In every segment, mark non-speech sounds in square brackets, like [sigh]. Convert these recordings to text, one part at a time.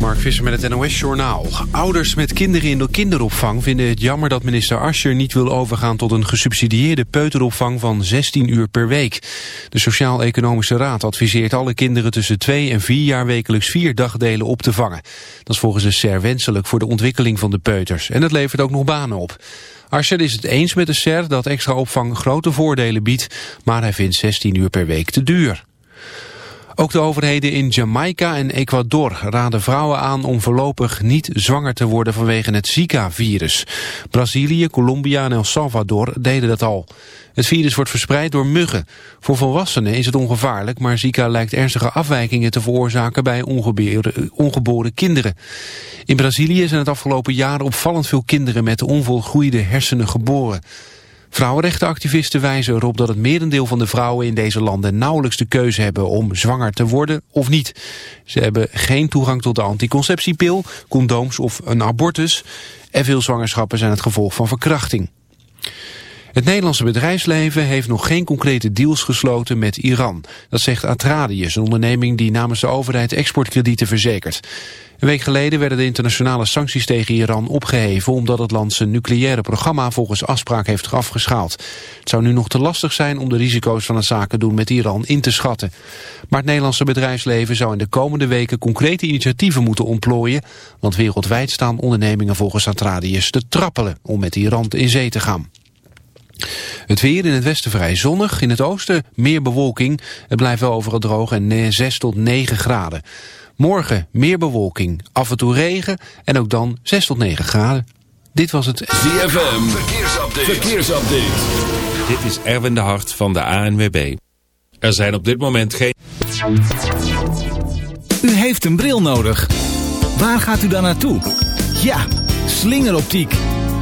Mark Visser met het NOS-journaal. Ouders met kinderen in de kinderopvang vinden het jammer dat minister Ascher niet wil overgaan tot een gesubsidieerde peuteropvang van 16 uur per week. De Sociaal-Economische Raad adviseert alle kinderen tussen 2 en 4 jaar wekelijks vier dagdelen op te vangen. Dat is volgens de SER wenselijk voor de ontwikkeling van de peuters en het levert ook nog banen op. Ascher is het eens met de SER dat extra opvang grote voordelen biedt, maar hij vindt 16 uur per week te duur. Ook de overheden in Jamaica en Ecuador raden vrouwen aan om voorlopig niet zwanger te worden vanwege het Zika-virus. Brazilië, Colombia en El Salvador deden dat al. Het virus wordt verspreid door muggen. Voor volwassenen is het ongevaarlijk, maar Zika lijkt ernstige afwijkingen te veroorzaken bij ongeboren, kinderen. In Brazilië zijn het afgelopen jaar opvallend veel kinderen met onvolgroeide hersenen geboren. Vrouwenrechtenactivisten wijzen erop dat het merendeel van de vrouwen in deze landen nauwelijks de keuze hebben om zwanger te worden of niet. Ze hebben geen toegang tot de anticonceptiepil, condooms of een abortus. En veel zwangerschappen zijn het gevolg van verkrachting. Het Nederlandse bedrijfsleven heeft nog geen concrete deals gesloten met Iran. Dat zegt Atradius, een onderneming die namens de overheid exportkredieten verzekert. Een week geleden werden de internationale sancties tegen Iran opgeheven... omdat het land zijn nucleaire programma volgens afspraak heeft afgeschaald. Het zou nu nog te lastig zijn om de risico's van het zaken doen met Iran in te schatten. Maar het Nederlandse bedrijfsleven zou in de komende weken concrete initiatieven moeten ontplooien... want wereldwijd staan ondernemingen volgens Atradius te trappelen om met Iran in zee te gaan. Het weer in het westen vrij zonnig, in het oosten meer bewolking. Het blijft wel overal droog en 6 tot 9 graden. Morgen meer bewolking, af en toe regen en ook dan 6 tot 9 graden. Dit was het ZFM Verkeersupdate. Verkeersupdate. Dit is Erwin de Hart van de ANWB. Er zijn op dit moment geen... U heeft een bril nodig. Waar gaat u dan naartoe? Ja, slingeroptiek.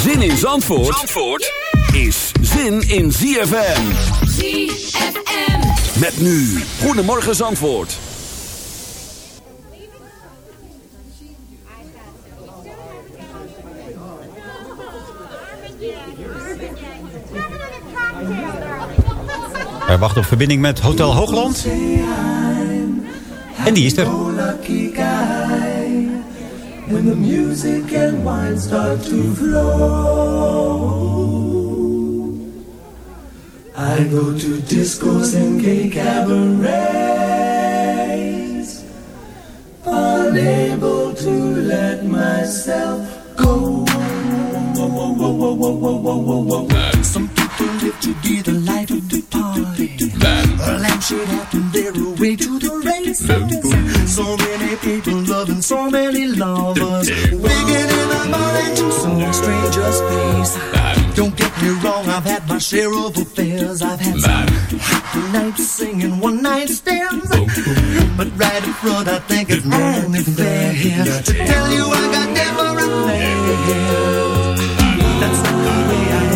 Zin in Zandvoort, Zandvoort is zin in ZFM. ZFM. Met nu, Goedemorgen Zandvoort. Wij wachten op verbinding met Hotel Hoogland. En die is er. When the music and wine start to flow I go to discos and gay cabarets Unable to let myself go. Some people live to be the light A lampshade out on their way to the race So many people loving so many lovers Wicked in the morning to some stranger's face Don't get me wrong, I've had my share of affairs I've had some night singing one night stands. But right in front, I think it's only fair here to tell you I got different plans. That's not the way I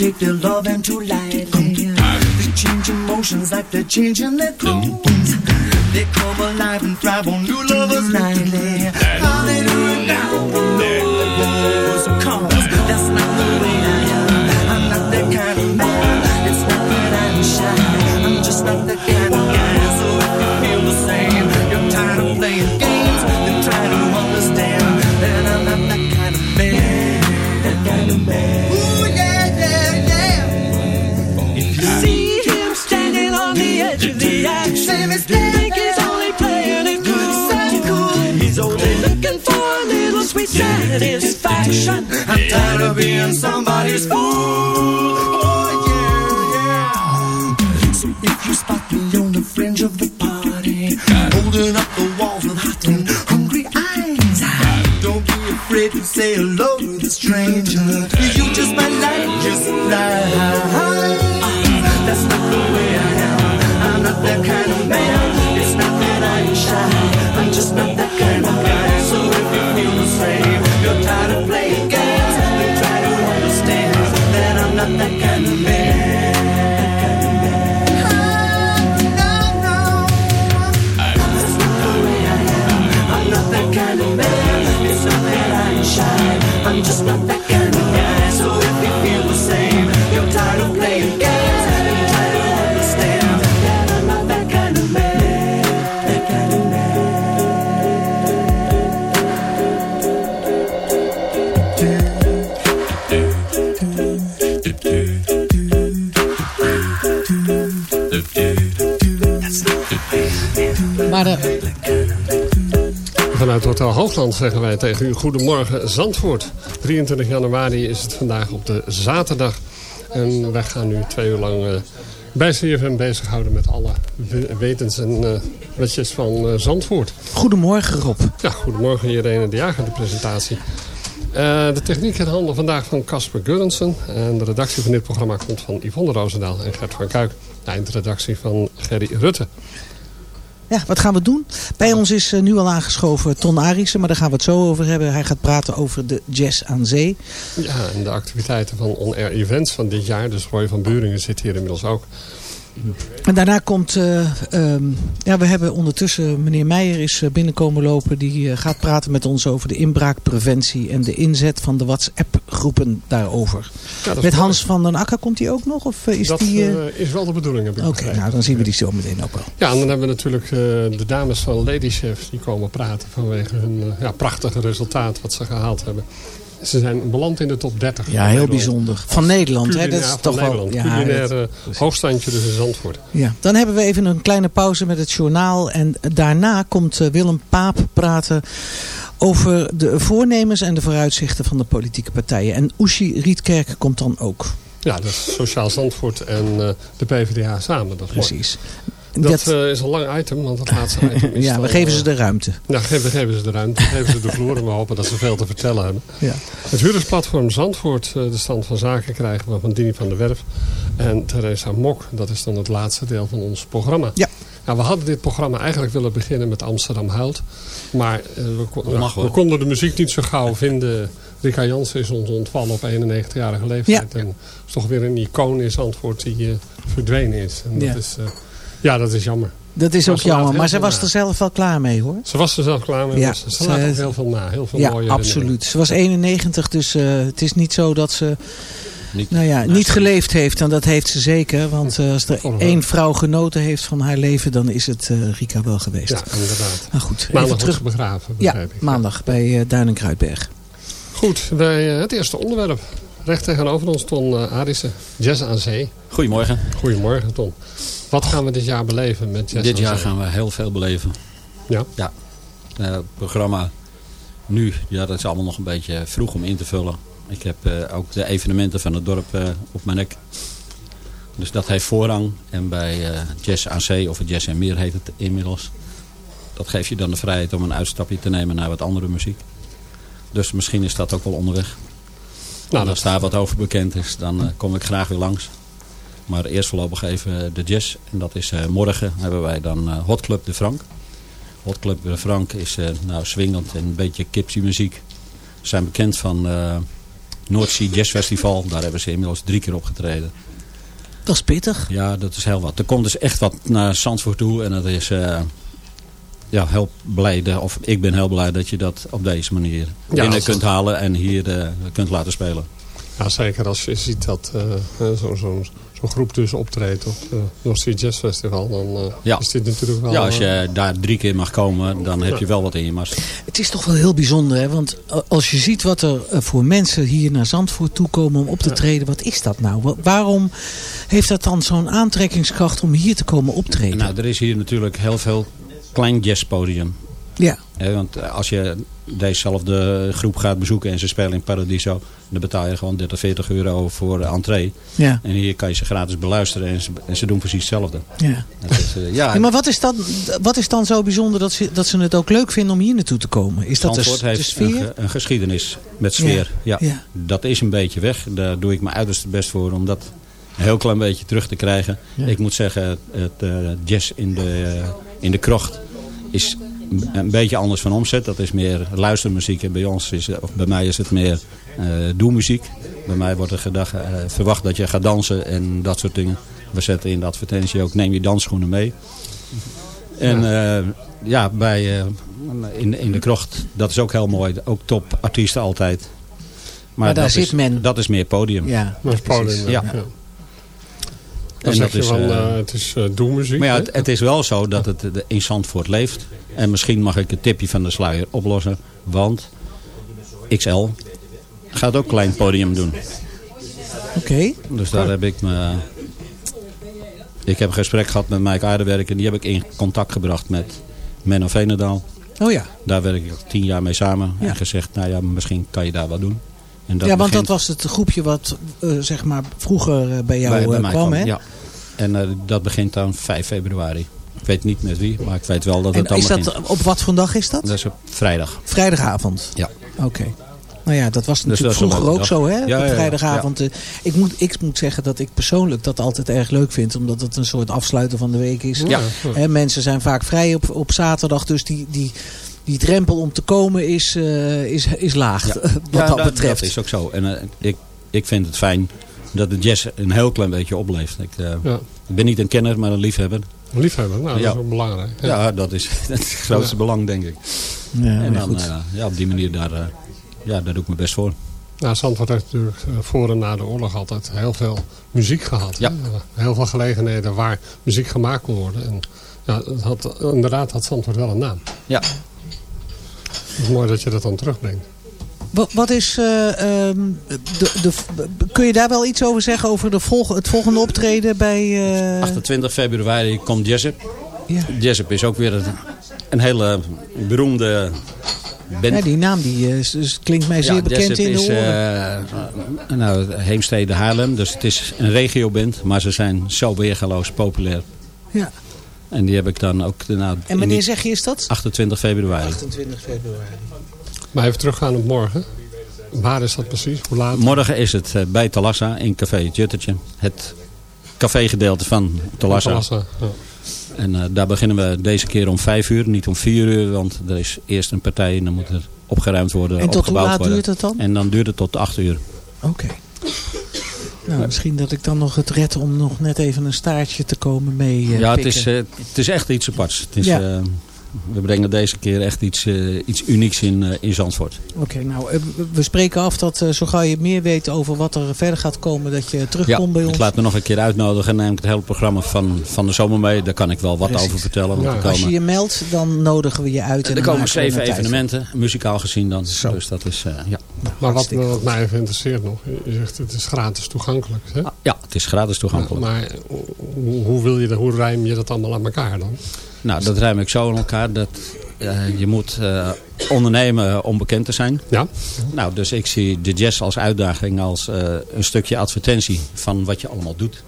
take their love and too lightly. They change emotions like they're changing their clothes. They come alive and thrive on new lovers nightly. How they do it now? Knows that's satisfaction. I'm tired of being somebody's fool. Holding up the walls with hot and hungry eyes, don't be afraid to say hello to the stranger. You just might like your surprise. That's not the way I am. I'm not that kind of man. It's not that I'm shy. I'm just not that kind of guy. So if you feel the same, you're tired of playing games, then try to understand that I'm not that kind of I'm just not that girl. Vanuit Hotel Hoogland zeggen wij tegen u goedemorgen Zandvoort. 23 januari is het vandaag op de zaterdag. En wij gaan nu twee uur lang eh, bij CFM bezighouden met alle we- wetens en wetjes van eh, Zandvoort. Goedemorgen Rob. Ja, goedemorgen Irene de Jager, de presentatie. De techniek in handen vandaag van Casper Gurrensen. En de redactie van dit programma komt van Yvonne Roosendaal en Gert van Kuik. De eindredactie van Gerry Rutte. Ja, wat gaan we doen? Bij ons is eh, nu al aangeschoven Ton Arissen, maar daar gaan we het zo over hebben. Hij gaat praten over de jazz aan zee. Ja, en de activiteiten van On Air Events van dit jaar. Dus Roy van Buringen zit hier inmiddels ook. En daarna komt, eh, ehm, ja, we hebben ondertussen, meneer Meijer is eh, binnenkomen lopen. Die eh, gaat praten met ons over de inbraakpreventie en de inzet van de WhatsApp-groepen daarover. met. Hans van den Akker komt hij ook nog? Of is dat die... is wel de bedoeling, heb ik Oké, nou dan zien we die zo meteen ook wel. Ja, en dan hebben we natuurlijk de dames van Lady Chef. Die komen praten vanwege hun ja, prachtige resultaat wat ze gehaald hebben. Ze zijn beland in de top 30. Ja, heel bijzonder. Van Nederland, hè? Dat is toch wel... Ja, dat- hoogstandje dus in Zandvoort. Ja, dan hebben we even een kleine pauze met het journaal. En daarna komt eh, Willem Paap praten over de voornemens en de vooruitzichten van de politieke partijen. En Oeshi Rietkerk komt dan ook. Ja, dat is Sociaal Zandvoort en eh, de PvdA samen. Dat mooi. Dat, Dat- eh, is een lang item, want het [laughs] laatste item is Ja, we dan, geven eh, ze de ruimte. Ja, we geven ze de ruimte, we geven ze de vloer en we hopen dat ze veel te vertellen hebben. Ja. Het huurdersplatform Zandvoort, eh, de stand van zaken krijgen we van Dini van der Werf. En Theresa Mok, dat is dan het laatste deel van ons programma. Ja. Nou, we hadden dit programma eigenlijk willen beginnen met Amsterdam Huilt. Maar eh, we, kon- Dat mag ja, wel. we konden de muziek niet zo gauw vinden. Rika Jansen is ons ontvallen op 91-jarige leeftijd. En is toch weer een icoon in Zandvoort die eh, verdwenen is. En dat, Ja. is eh, ja, dat is jammer. Dat is Maar ook jammer, maar ze was na. er zelf wel klaar mee hoor. Ze was er zelf klaar mee. Ja, maar ze, ze ze- laat ook heel veel na. Heel veel Ja, mooie absoluut. Ze was 91, dus eh, het is niet zo dat ze Niet, nou ja, niet geleefd heeft. En dat heeft ze zeker, want eh, als er Oh, één vrouw genoten heeft van haar leven, dan is het eh, Rika wel geweest. Ja, inderdaad. Maar goed, Maandag wordt terug. begraven, Ja, begrijp ik. maandag bij eh Duin en Kruidberg. Goed, bij het eerste onderwerp. Recht tegenover ons Ton uh, Arissen. Jazz aan Zee. Goedemorgen. Goedemorgen Ton. Wat gaan we dit jaar beleven met Jazz Dit jaar gaan we heel veel beleven. Ja? Ja. Eh, het programma nu, ja, dat is allemaal nog een beetje vroeg om in te vullen. Ik heb eh, ook de evenementen van het dorp eh, op mijn nek. Dus dat heeft voorrang. En bij eh, Jazz AC, of Jazz en Meer heet het inmiddels. Dat geeft je dan de vrijheid om een uitstapje te nemen naar wat andere muziek. Dus misschien is dat ook wel onderweg. Nou, als daar wat over bekend is, dan eh, kom ik graag weer langs. Maar eerst voorlopig even de jazz. En dat is eh, morgen hebben wij dan eh, Hot Club de Frank. Hot Club de Frank is eh, nou swingend en een beetje kipsy muziek. Ze zijn bekend van eh Noordzee Jazz Festival. Daar hebben ze inmiddels drie keer opgetreden. Dat is pittig. Ja, dat is heel wat. Er komt dus echt wat naar Zandvoort toe. En dat is eh, ja, heel blij. de- of ik ben heel blij dat je dat op deze manier binnen kunt het- halen. En hier eh, kunt laten spelen. Ja, zeker als je ziet dat eh, eh, zo'n zo, zo'n groep dus optreedt op het North Sea Jazz Festival. Dan eh, Ja. is dit natuurlijk wel... Ja, als eh, je daar drie keer mag komen, dan heb je wel wat in je mars. Het is toch wel heel bijzonder, hè? want als je ziet wat er eh, voor mensen hier naar Zandvoort toekomen om op te treden, wat is dat nou? Wa- Waarom heeft dat dan zo'n aantrekkingskracht om hier te komen optreden? Nou, er is hier natuurlijk heel veel klein jazzpodium. Ja. Want eh, als je dezezelfde groep gaat bezoeken en ze spelen in Paradiso, dan betaal je gewoon 30, 40 euro voor de entree. Ja. En hier kan je ze gratis beluisteren en ze, en ze doen precies hetzelfde. Ja. Dat is, eh, ja, Ja, maar wat is, dan, wat is dan zo bijzonder dat ze, dat ze het ook leuk vinden om hier naartoe te komen? Is dat de, de sfeer? Een, ge- een geschiedenis met sfeer. Ja. Ja. Dat is een beetje weg. Daar doe ik mijn uiterste best voor om dat een heel klein beetje terug te krijgen. Ik moet zeggen, het, eh, jazz in de, in de krocht is een- beetje anders van omzet. Dat is meer luistermuziek. En bij ons is, of bij mij is het meer eh doelmuziek. Bij mij wordt er gedacht, eh, verwacht dat je gaat dansen en dat soort dingen. We zetten in de advertentie ook, neem je dansschoenen mee. En ja, ja bij, eh, in, in de krocht, dat is ook heel mooi. Ook top artiesten altijd. Maar daar dat zit is, men. Dat is meer podium. Ja, Dat is podium, precies. ja. Ja. Zeg je van, eh, het is uh, doelmuziek. Maar ja, het, het is wel zo dat het eh, in Zandvoort leeft. En misschien mag ik het tipje van de sluier oplossen. Want XL gaat ook klein podium doen. Oké. Dus daar heb ik me... Ik heb een gesprek gehad met Mike Aardewerk. En die heb ik in contact gebracht met Menno Veenendaal. Oh ja. Daar werk ik al tien jaar mee samen. Ja. En gezegd, nou ja, misschien kan je daar wat doen. En dat ja, want begint- dat was het groepje wat eh, zeg maar vroeger eh, bij jou bij- bij eh, kwam, hè? Ja. En dat begint dan 5 februari. Ik weet niet met wie, maar ik weet wel dat En het dan is begint. dat, op wat voor dag is dat? Dat is op vrijdag. Vrijdagavond? Ja. Oké. Nou ja, dat was Dus natuurlijk dat vroeger ook zo, hè? Ja, op ja, ja. vrijdagavond. Ik, moet, ik moet zeggen dat ik persoonlijk dat altijd erg leuk vind. Omdat het een soort afsluiten van de week is. Ja. Hè, mensen zijn vaak vrij op, op zaterdag. Dus die, die, die drempel om te komen is, eh, is, is laag. Ja. [laughs] Wat Ja, dat betreft. Dat is ook zo. En eh, ik, ik vind het fijn dat de jazz een heel klein beetje opleeft. Ik, eh, Ja. ik ben niet een kenner, maar een liefhebber. Liefhebber, nou, dat Ja. is ook belangrijk. Ja, dat, is, dat is [laughs] het grootste Ja. belang, denk ik. Ja, en dan, goed. ja, op die manier, daar, eh, ja, daar doe ik mijn best voor. Nou, Zandvoort heeft natuurlijk voor en na de oorlog altijd heel veel muziek gehad. Ja. Heel veel gelegenheden waar muziek gemaakt kon worden. En ja, het had, inderdaad had Zandvoort wel een naam. Ja. Het is mooi dat je dat dan terugbrengt. Wat, wat is, eh, ehm, de, de, kun je daar wel iets over zeggen over de volg, het volgende optreden bij... eh, 28 februari komt Jessup. Ja. Jessup is ook weer een, een hele beroemde band. ja, die naam die, eh, is- is- klinkt mij zeer Ja, bekend Jessup in de is, oren. eh, nou, Heemstede Haarlem. Dus het is een regioband. Maar ze zijn zo weergaloos populair. ja. En die heb ik dan ook... Nou, En wanneer zeg je is dat? 28 februari. 28 februari. Maar even teruggaan op morgen. Waar is dat precies? Hoe laat? Morgen is het eh, bij Talassa in Café Het Juttertje. Het cafégedeelte van Talassa. Talassa, ja. En eh, daar beginnen we deze keer om 5 uur, niet om 4 uur. Want er is eerst een partij en dan moet er opgeruimd worden, En tot hoe opgebouwd laat worden. duurt het dan? En dan duurt het tot 8 uur. Oké. Nou, misschien dat ik dan nog het red om nog net even een staartje te komen mee eh, ja, het is, eh, het is echt iets aparts. Het is, Ja. We brengen deze keer echt iets, eh, iets unieks in, eh, in Zandvoort. Oké, nou, eh, we spreken af dat zo gauw je meer weet over wat er verder gaat komen, dat je terugkomt bij ons. ik laat me nog een keer uitnodigen en neem ik het hele programma van, van de zomer mee. Daar kan ik wel wat Precies. over vertellen. Ja. er Als je je meldt, dan nodigen we je uit. En er dan komen zeven evenementen, muzikaal gezien dan. Dus dat is, eh, ja. Maar wat, wat mij even interesseert nog. Je zegt het is gratis toegankelijk. Hè? ja, het is gratis toegankelijk. Maar hoe, hoe, wil je dat, hoe rijm je dat allemaal aan elkaar dan? Nou, dat ruim ik zo in elkaar. Dat eh, je moet eh, ondernemen om bekend te zijn. Ja. Nou, dus ik zie de jazz als uitdaging als eh, een stukje advertentie van wat je allemaal doet.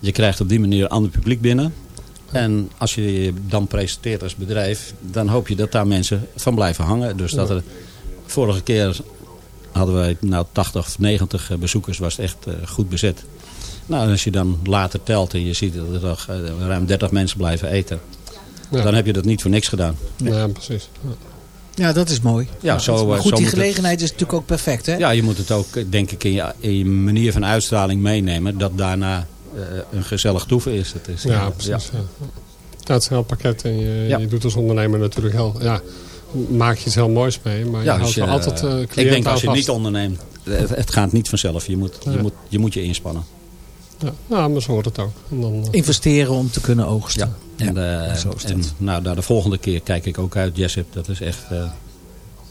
Je krijgt op die manier een ander publiek binnen. En als je je dan presenteert als bedrijf, dan hoop je dat daar mensen van blijven hangen. Dus dat er, vorige keer hadden wij nou 80 of 90 bezoekers, was het echt goed bezet. Nou, en als je dan later telt en je ziet dat er nog ruim 30 mensen blijven eten. Ja. Dan heb je dat niet voor niks gedaan. Ja, precies. Ja. Ja, dat is mooi. Ja, zo, Maar eh, goed, zo die het- gelegenheid is natuurlijk ook perfect, hè? Ja, je moet het ook, eh, denk ik, in je, in je manier van uitstraling meenemen. Dat daarna eh, een gezellig toeven is. Het is Ja, precies. Ja. Ja, het is een heel pakket en je, Ja. je doet als ondernemer natuurlijk heel... Ja, maak je iets heel moois mee, maar je Ja, houdt als je, wel altijd uh, ik denk als je niet onderneemt, het, het gaat niet vanzelf. Je moet, je, Ja. moet, je moet je inspannen. Ja, nou, maar zo hoort het ook. En dan, eh, Investeren om te kunnen oogsten. En, eh, zo is dat. en nou, de volgende keer kijk ik ook uit. Jessup, dat is echt eh,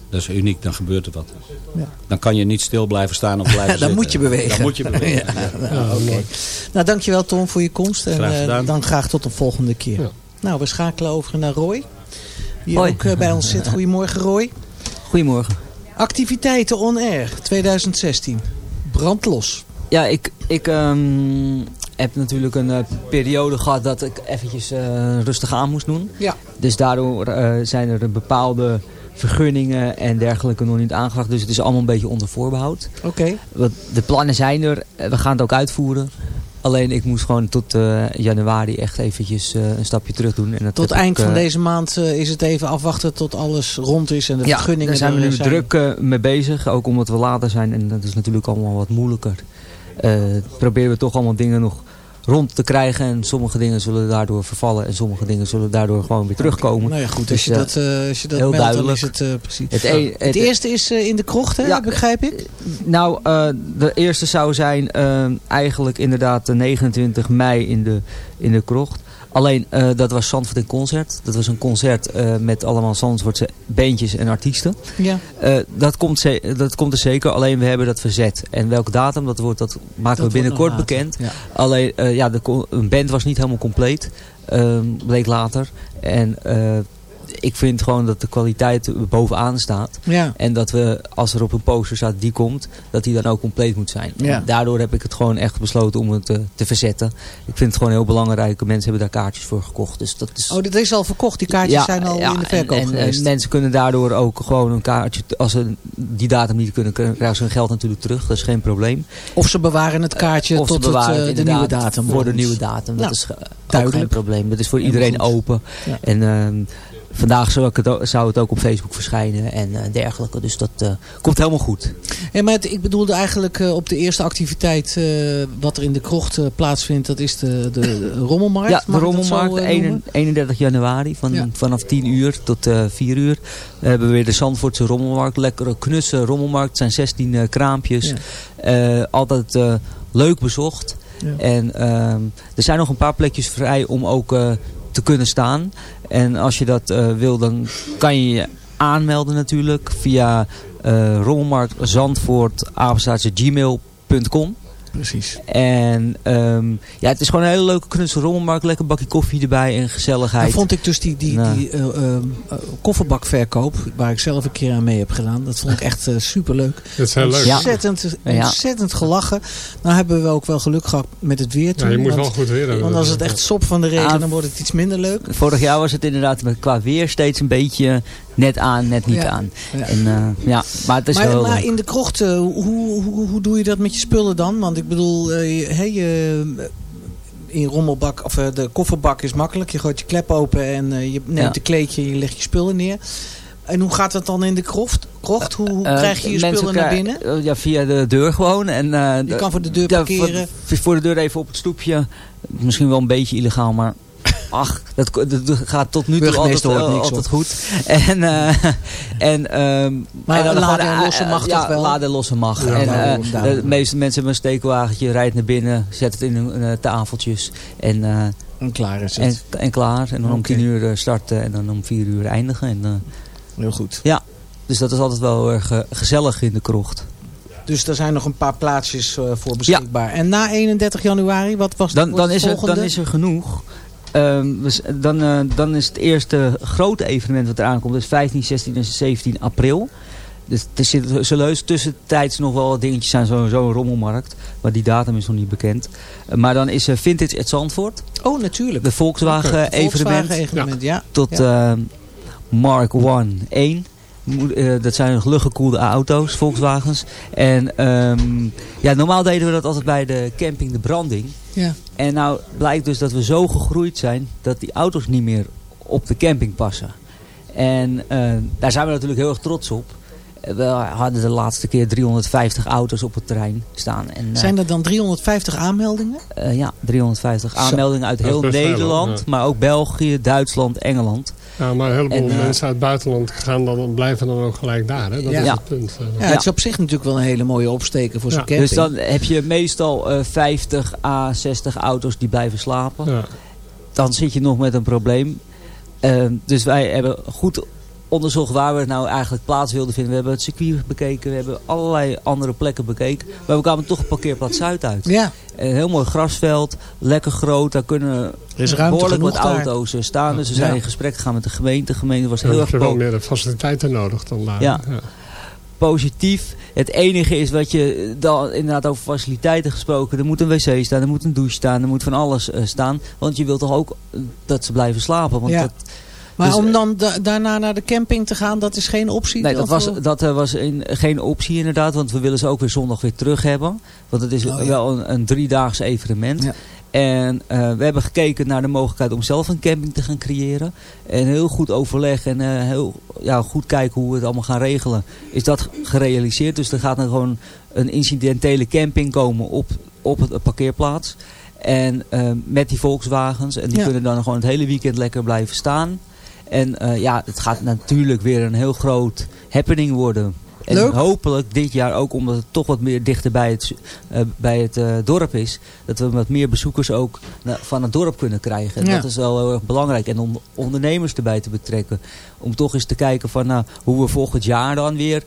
dat is uniek. Dan gebeurt er wat. Ja. Dan kan je niet stil blijven staan of blijven [laughs] Dan zitten. moet je bewegen. Dan moet je [laughs] bewegen. Ja, nou, oké. Nou, dankjewel Tom voor je komst. En Graag eh, gedaan. dan graag tot de volgende keer. Nou, we schakelen over naar Roy. Die Hoi. ook bij ons zit. Goedemorgen Roy. Goedemorgen. Activiteiten on air 2016. Brand los. Ja, ik, ik ehm, heb natuurlijk een eh, periode gehad dat ik eventjes eh, rustig aan moest doen. Ja. Dus daardoor eh, zijn er bepaalde vergunningen en dergelijke nog niet aangevraagd. Dus het is allemaal een beetje onder voorbehoud. Oké. Want De plannen zijn er. We gaan het ook uitvoeren. Alleen ik moest gewoon tot januari echt eventjes een stapje terug doen. En dat Tot eind ik, van deze maand is het even afwachten tot alles rond is en de ja, vergunningen daar zijn we nu zijn. druk mee bezig. Ook omdat we later zijn en dat is natuurlijk allemaal wat moeilijker. Eh, proberen we toch allemaal dingen nog rond te krijgen. En sommige dingen zullen daardoor vervallen. En sommige dingen zullen daardoor gewoon weer terugkomen. Nou ja, goed, als Dus, je dat, eh, als je dat heel meldt, dan duidelijk. is het eh, precies. Het e- het- eerste is in de krocht, hè, Ja, begrijp ik? Nou, de eerste zou zijn eigenlijk inderdaad de 29 mei in de, in de krocht. Alleen, eh, dat was Zandvoort in Concert. Dat was een concert eh, met allemaal Zandvoortse beentjes en artiesten. Ja. Eh, dat, komt dat komt er zeker, alleen we hebben dat verzet. En welke datum dat wordt, dat maken Dat we binnenkort bekend. Alleen, ja, de een band was niet helemaal compleet. eh, bleek later. En ik vind gewoon dat de kwaliteit bovenaan staat. Ja. En dat we, als er op een poster staat die komt, dat die dan ook compleet moet zijn. Ja. Daardoor heb ik het gewoon echt besloten om het eh, te verzetten. Ik vind het gewoon heel belangrijk. Mensen hebben daar kaartjes voor gekocht. Dus dat is... Oh, dit is al verkocht. Die kaartjes zijn al in de verkoop en, en, geweest. En mensen kunnen daardoor ook gewoon een kaartje, als ze die datum niet kunnen, krijgen ze hun geld natuurlijk terug. Dat is geen probleem. of ze bewaren het kaartje Of tot het, eh, het de nieuwe datum. Voor de nieuwe datum. Dat Nou, is eh, ook duidelijk. geen probleem. Dat is voor iedereen open. Ja. En ehm, vandaag zou, ik het, ook- zou het ook op Facebook verschijnen en eh, dergelijke. Dus dat eh, komt helemaal goed. Ja, maar het- ik bedoelde eigenlijk eh, op de eerste activiteit wat er in de krocht plaatsvindt. Dat is de, de, [laughs] rommelmarkt. Ja, de rommelmarkt, eh, ene- noemen? 31 januari, van, Ja. vanaf 10 uur tot eh 4 uur. We hebben weer de Zandvoortse rommelmarkt, lekkere knusse rommelmarkt. Het zijn 16 eh, kraampjes. Altijd leuk bezocht. Ja. En ehm, er zijn nog een paar plekjes vrij om ook te kunnen staan. En als je dat eh, wil, dan kan je je aanmelden natuurlijk via eh rommelmarkt Zandvoort gmail.com. Precies. En ehm, ja, het is gewoon een hele leuke knusse rommelmarkt. Lekker bakje koffie erbij en gezelligheid. Dan vond ik dus die, die, Nou. die eh, eh, eh, kofferbakverkoop, waar ik zelf een keer aan mee heb gedaan. Dat vond ik echt eh, superleuk. [laughs] Dat is heel leuk. Ja. Ontzettend, Ja. ontzettend gelachen. Nou hebben we ook wel geluk gehad met het weer toen. Ja, je moet want, wel goed weer hebben. Want als het echt sop van de regen, Ah, dan wordt het iets minder leuk. Vorig jaar was het inderdaad met- qua weer steeds een beetje net aan, net niet Ja. aan. Ja. En, eh, ja, maar het is Maar, wel maar in de krocht, eh, hoe, hoe, hoe doe je dat met je spullen dan? Want ik bedoel, eh, je- hè, je, eh, in rommelbak, of eh, de kofferbak is makkelijk. Je gooit je klep open en eh, je neemt Ja. een kleedje en je legt je spullen neer. En hoe gaat dat dan in de krocht? krocht? Hoe, hoe Eh, krijg je je mensen spullen naar binnen? eh, ja, via de deur gewoon. En, eh, Je kan voor de deur ja, parkeren. voor, voor de deur even op het stoepje. Misschien wel een beetje illegaal, maar ach, dat, dat, gaat tot nu toe altijd, eh, niks altijd goed. En, eh, en, ehm, Maar en dan laden en lossen eh, mag ja, toch wel? laden en lossen mag. Ja, en daarom, eh, daarom. de meeste mensen hebben een steekwagentje, rijdt naar binnen, zet het in hun eh, tafeltjes. En, eh, En klaar is en, het. en klaar. En dan om Oké. tien uur eh, starten en dan om vier uur eindigen. En, eh, Heel goed. ja, dus dat is altijd wel erg eh, gezellig in de krocht. Dus er zijn nog een paar plaatsjes eh, voor beschikbaar. En na 31 januari, wat was Dan, dan, is er, dan is er genoeg. Ehm, dus dan, eh, dan is het eerste grote evenement wat eraan komt. Dus 15, 16 en 17 april. Dus er zit- zullen heus tussentijds nog wel wat dingetjes zijn. Zo'n zo rommelmarkt. Maar die datum is nog niet bekend. Eh, maar dan is eh, Vintage at Zandvoort. Oh, natuurlijk. De Volkswagen Oké, evenement. Volkswagen-evenement, ja. Tot Mark 1 1. Eh, dat zijn luchtgekoelde auto's, Volkswagens. En ehm, ja, normaal deden we dat altijd bij de camping De Branding. Ja. En nou blijkt dus dat we zo gegroeid zijn dat die auto's niet meer op de camping passen. En eh, daar zijn we natuurlijk heel erg trots op. Eh, We hadden de laatste keer 350 auto's op het terrein staan. En, eh, Zijn er dan 350 aanmeldingen? eh, ja, 350 Zo. aanmeldingen uit heel Nederland. ja. Maar ook België, Duitsland, Engeland. Ja, maar een heleboel En, eh, mensen uit het buitenland gaan dan, blijven dan ook gelijk daar. Hè? Dat Ja. is het punt. eh. Ja, het is op zich natuurlijk wel een hele mooie opsteken voor zo'n camping. Dus dan heb je meestal eh 50 à 60 auto's die blijven slapen. Ja. Dan zit je nog met een probleem. Dus wij hebben goed onderzocht waar we nou eigenlijk plaats wilden vinden. We hebben het circuit bekeken. We hebben allerlei andere plekken bekeken. Maar we kwamen toch op parkeerplaats Zuid uit. Ja. Een heel mooi grasveld. Lekker groot. Daar kunnen behoorlijk wat daar. auto's staan. Dus we zijn Ja. in gesprek gegaan met de gemeente. De gemeente was heel erg je wel po- meer faciliteiten nodig dan daar. Ja. positief. Het enige is wat je dan inderdaad over faciliteiten gesproken. Er moet een wc staan, er moet een douche staan, er moet van alles eh, staan. Want je wilt toch ook eh, dat ze blijven slapen. Want Ja. dat, Maar dus, om eh, dan da- daarna naar de camping te gaan, dat is geen optie? Nee, dat was, dat eh, was in, geen optie inderdaad. Want we willen ze ook weer zondag weer terug hebben. Want het is Oh, ja. wel een, een driedaags evenement. Ja. En eh, we hebben gekeken naar de mogelijkheid om zelf een camping te gaan creëren. En heel goed overleg en heel ja, goed kijken hoe we het allemaal gaan regelen. Is dat gerealiseerd. Dus er gaat dan gewoon een incidentele camping komen op, op het parkeerplaats. En met die Volkswagens. En die Ja. kunnen dan gewoon het hele weekend lekker blijven staan. En eh, ja, het gaat natuurlijk weer een heel groot happening worden. En Leuk. hopelijk dit jaar ook, omdat het toch wat meer dichter bij het, eh, bij het eh, dorp is. Dat we wat meer bezoekers ook na- van het dorp kunnen krijgen. En Ja. dat is wel heel erg belangrijk. En om ondernemers erbij te betrekken. Om toch eens te kijken van nou, hoe we volgend jaar dan weer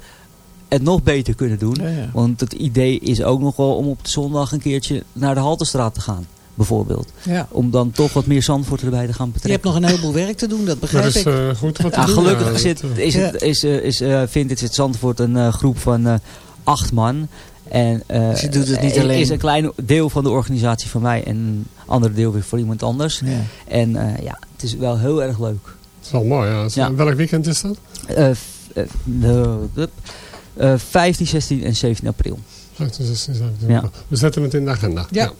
het nog beter kunnen doen. Ja, ja. Want het idee is ook nog wel om op de zondag een keertje naar de Haltestraat te gaan. Bijvoorbeeld. Ja. Om dan toch wat meer Zandvoort erbij te gaan Je betrekken. hebt nog een heleboel werk te doen, dat begrijp Dat is ik. eh, goed wat te Ja, doen. gelukkig Ja, zit, dat, eh, is, het, is, eh, is, eh, Vintage het Zandvoort een eh, groep van eh, acht man. En, eh, Dus je doet het niet eh, alleen. is een klein deel van de organisatie van mij en een ander deel weer voor iemand anders. Ja. En eh, ja, het is wel heel erg leuk. Het is wel mooi. Ja. Ja. Welk weekend is dat? Eh, f- eh, de- de- eh, 15, 16 en 17 april. 15, 16, 17. Ja. We zetten het in de agenda. Ja.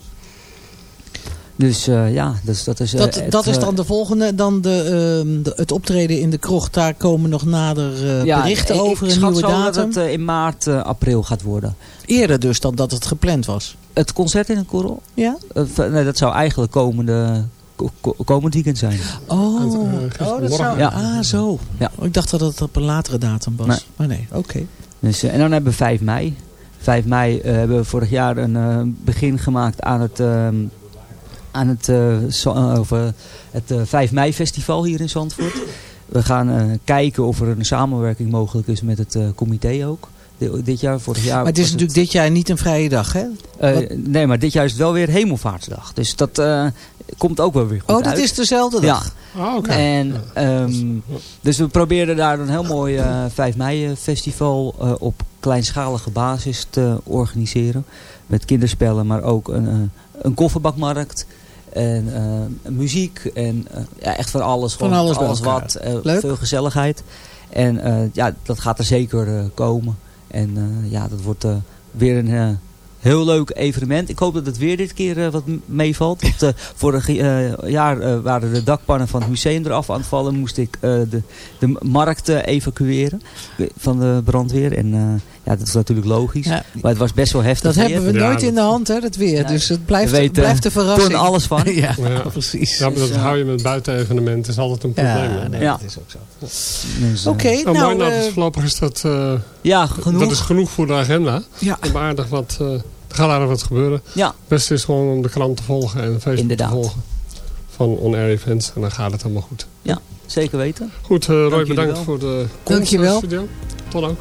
Dus eh, ja, dus dat is... eh, Dat, het, dat is eh, dan de volgende. Dan de, ehm, de- het optreden in de krocht. Daar komen nog nader eh, ja, berichten ik- over. Ik Een nieuwe zo dat datum. het eh, in maart, april gaat worden. Eerder dus dan dat het gepland was. Het concert in het Korrel? Ja? Nee, dat zou eigenlijk komende, ko- ko- komend weekend zijn. Oh, oh gisteren- dat zou... morgen. Ja. Ah, zo. Ja. Oh, ik dacht dat het op een latere datum was. Nee. Maar nee, oké. Dus, en dan hebben we 5 mei. 5 mei hebben we vorig jaar een begin gemaakt aan het, ehm, aan het, eh, eh, over het eh, 5 mei festival hier in Zandvoort. We gaan eh, kijken of er een samenwerking mogelijk is met het eh, comité ook. Di- dit jaar, vorig jaar. Maar het is natuurlijk dit jaar niet een vrije dag, hè? eh, nee, maar dit jaar is het wel weer Hemelvaartsdag. Dus dat eh, komt ook wel weer goed Oh, dat uit. is dezelfde Ja, dag. Ah, oké. En, ehm, dus we proberen daar een heel mooi eh 5 mei eh, festival eh, op kleinschalige basis te organiseren. Met kinderspellen, maar ook een, eh, een kofferbakmarkt. En eh, muziek en eh, ja, echt van alles. Van gewoon alles wat. eh, Leuk. veel gezelligheid. En ja, dat gaat er zeker komen. En ja, dat wordt weer een heel leuk evenement. Ik hoop dat het weer dit keer wat meevalt. Want eh, [laughs] vorig jaar waren de dakpannen van het museum eraf aan het vallen. Moest ik de, de markt evacueren van de brandweer. En ja, dat is natuurlijk logisch. Ja. Maar het was best wel heftig Dat weer. hebben we Ja, nooit dat- in de hand, hè, dat weer. Nee. Dus het blijft, We weten blijft een verrassing. toen alles van. [laughs] ja, Ja. [laughs] precies. Ja, maar dat Dus, eh, hou je met buitenevenementen. is altijd een probleem. Ja, nee, Ja. dat is ook zo. Dus, eh, Oké, Nou, mooi, nou... nou, eh, voorlopig is dat, eh, Ja, genoeg. dat is genoeg voor de agenda. ja. Er, aardig wat, eh, er gaat aardig wat gebeuren. Ja, Het beste is gewoon om de krant te volgen en Facebook Inderdaad. te volgen. Van on-air events. En dan gaat het allemaal goed. zeker weten. Goed, eh, Roy, bedankt wel. voor de komst Dankjewel. de studio. Tot ook.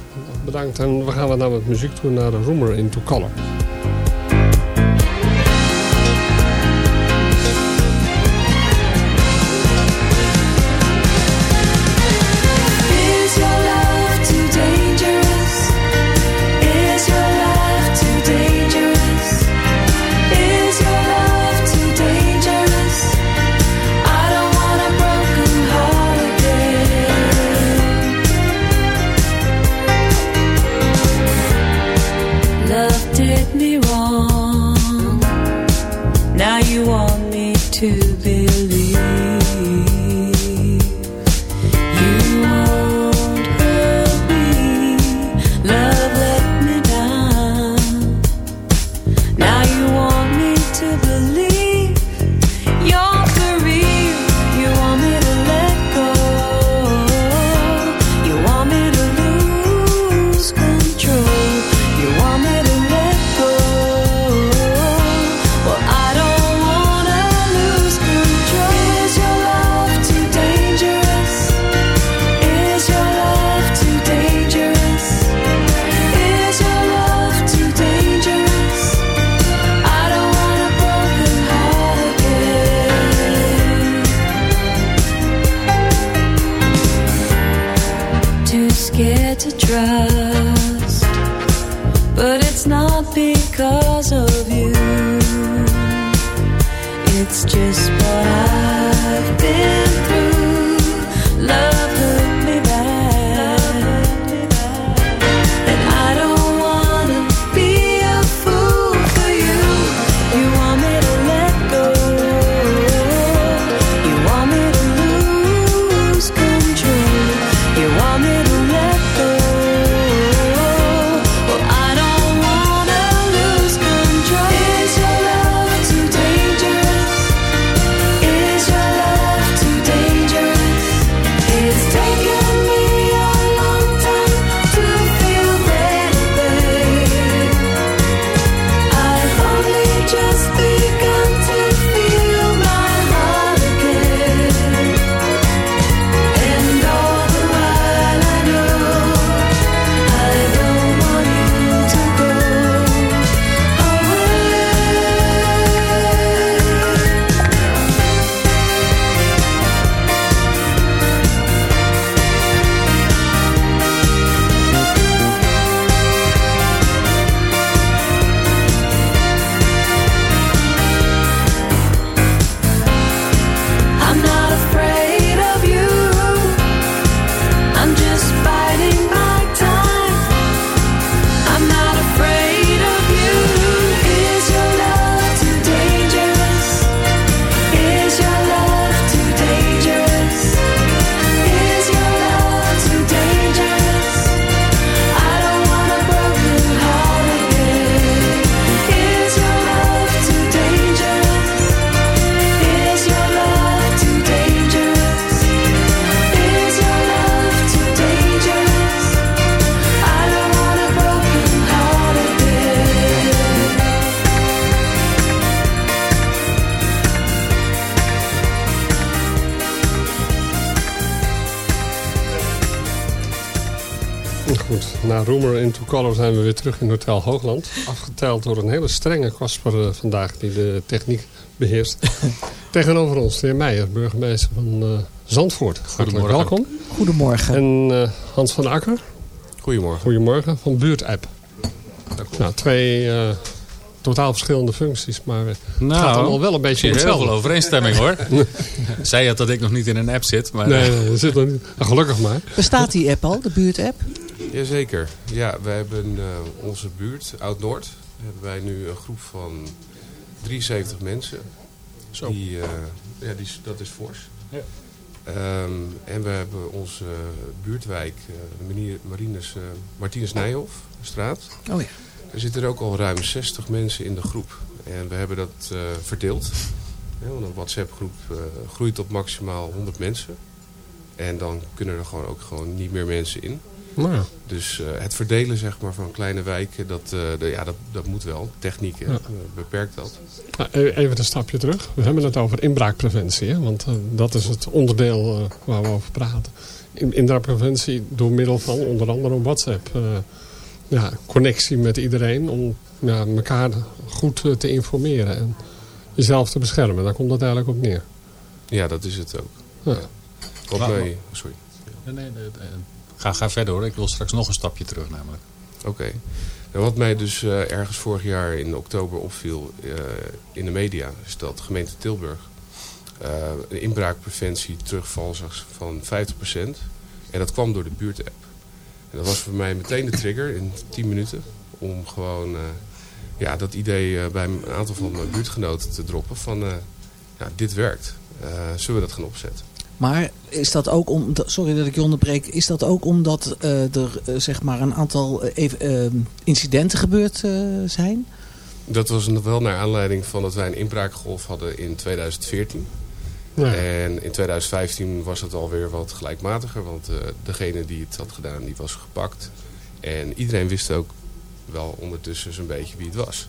Bedankt. En we gaan dan met muziek toe naar Rumor into Color. to It's just what I've Roemer in Two Color zijn we weer terug in Hotel Hoogland. Afgeteld door een hele strenge Kasper eh, vandaag die de techniek beheerst. [laughs] Tegenover ons de heer Meijer, burgemeester van eh, Zandvoort. Goedemorgen. welkom. Goedemorgen. En eh, Hans van Akker. Goedemorgen. Goedemorgen, van Buurtapp. Nou, twee eh, totaal verschillende functies, maar het Nou, gaat allemaal wel een beetje zit heel hetzelfde. veel overeenstemming hoor. [laughs] Zij had dat ik nog niet in een app zit. Maar, Nee, nee, dat zit er niet. Nou, gelukkig maar. Bestaat die app al, de buurtapp? Jazeker. Ja, wij hebben eh, onze buurt, Oud-Noord, hebben wij nu een groep van 73 mensen. Zo. Die, eh, ja, die, dat is fors. Ja. Ehm, en we hebben onze buurtwijk, de Manie- Marines, eh, Martinus Nijhoff straat. Oh ja. Er zitten er ook al ruim 60 mensen in de groep. En we hebben dat verdeeld. Ja, want een WhatsApp-groep eh, groeit tot maximaal 100 mensen. En dan kunnen er gewoon ook gewoon niet meer mensen in. Nou. Dus eh, het verdelen zeg maar, van kleine wijken, dat, eh, de, ja, dat, dat moet wel. Techniek Ja. eh, beperkt dat. Nou, e- even een stapje terug. We hebben het over inbraakpreventie. Hè? Want dat is het onderdeel eh, waar we over praten. In, inbraakpreventie door middel van onder andere WhatsApp. eh, ja, connectie met iedereen om ja, elkaar goed te informeren. En jezelf te beschermen. Daar komt het eigenlijk op neer. Ja, dat is het ook. Ja. Wat Nou, sorry. Nee, nee, nee, nee. Ga, ga verder hoor. Ik wil straks nog een stapje terug namelijk. Oké. Nou, wat mij dus eh, ergens vorig jaar in oktober opviel eh, in de media... is dat gemeente Tilburg eh, een inbraakpreventie terugval zag van 50%. En dat kwam door de buurtapp. En dat was voor mij meteen de trigger in 10 minuten... om gewoon ja, dat idee bij een aantal van mijn buurtgenoten te droppen van... ja, dit werkt. Zullen we dat gaan opzetten? Maar is dat ook om, sorry dat ik je onderbreek, is dat ook omdat eh, er eh, zeg maar een aantal eh, even, eh, incidenten gebeurd eh, zijn? Dat was nog wel naar aanleiding van dat wij een inbraakgolf hadden in 2014. Ja. En in 2015 was het alweer wat gelijkmatiger, want eh, degene die het had gedaan, die was gepakt. En iedereen wist ook wel ondertussen zo'n beetje wie het was.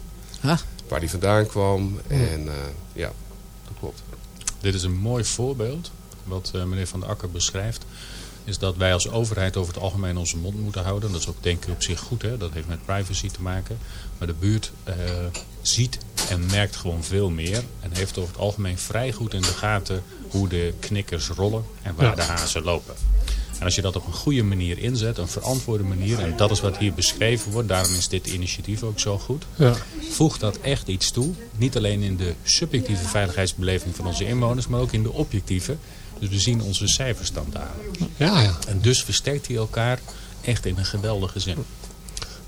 Waar die vandaan kwam en eh, ja, dat klopt. Dit is een mooi voorbeeld. Wat eh, meneer Van der Akker beschrijft. Is dat wij als overheid over het algemeen onze mond moeten houden. Dat is ook denk ik op zich goed. Hè? Dat heeft met privacy te maken. Maar de buurt eh, ziet en merkt gewoon veel meer. En heeft over het algemeen vrij goed in de gaten hoe de knikkers rollen. En waar Ja. de hazen lopen. En als je dat op een goede manier inzet, een verantwoorde manier. En dat is wat hier beschreven wordt. Daarom is dit initiatief ook zo goed. Ja. Voegt dat echt iets toe. Niet alleen in de subjectieve veiligheidsbeleving van onze inwoners. Maar ook in de objectieve. Dus we zien onze cijfers dan dalen. Ja, ja. En dus versterkt hij elkaar echt in een geweldige zin.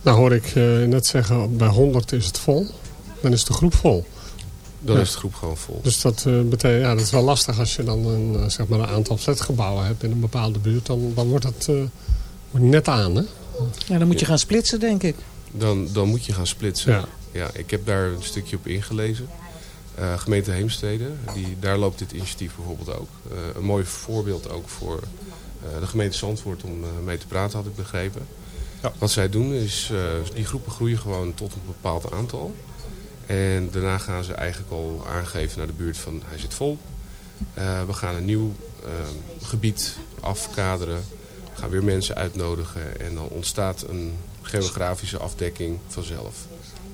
Nou hoor ik eh, net zeggen, bij 100 is het vol. Dan is de groep vol. Dan Ja. is de groep gewoon vol. Dus dat, eh, betekent, ja, dat is wel lastig als je dan een, eh, zeg maar een aantal flatgebouwen hebt in een bepaalde buurt. Dan, dan wordt het eh, wordt net aan, hè? Ja, dan moet je gaan splitsen denk ik. Dan, dan moet je gaan splitsen. Ja. Ja, ik heb daar een stukje op ingelezen. Eh, gemeente Heemstede, die, daar loopt dit initiatief bijvoorbeeld ook. Eh, een mooi voorbeeld ook voor eh, de gemeente Zandvoort om mee te praten, had ik begrepen. Wat zij doen is, die groepen groeien gewoon tot een bepaald aantal. En daarna gaan ze eigenlijk al aangeven naar de buurt van hij zit vol. We gaan een nieuw gebied afkaderen. We gaan weer mensen uitnodigen. En dan ontstaat een geografische afdekking vanzelf.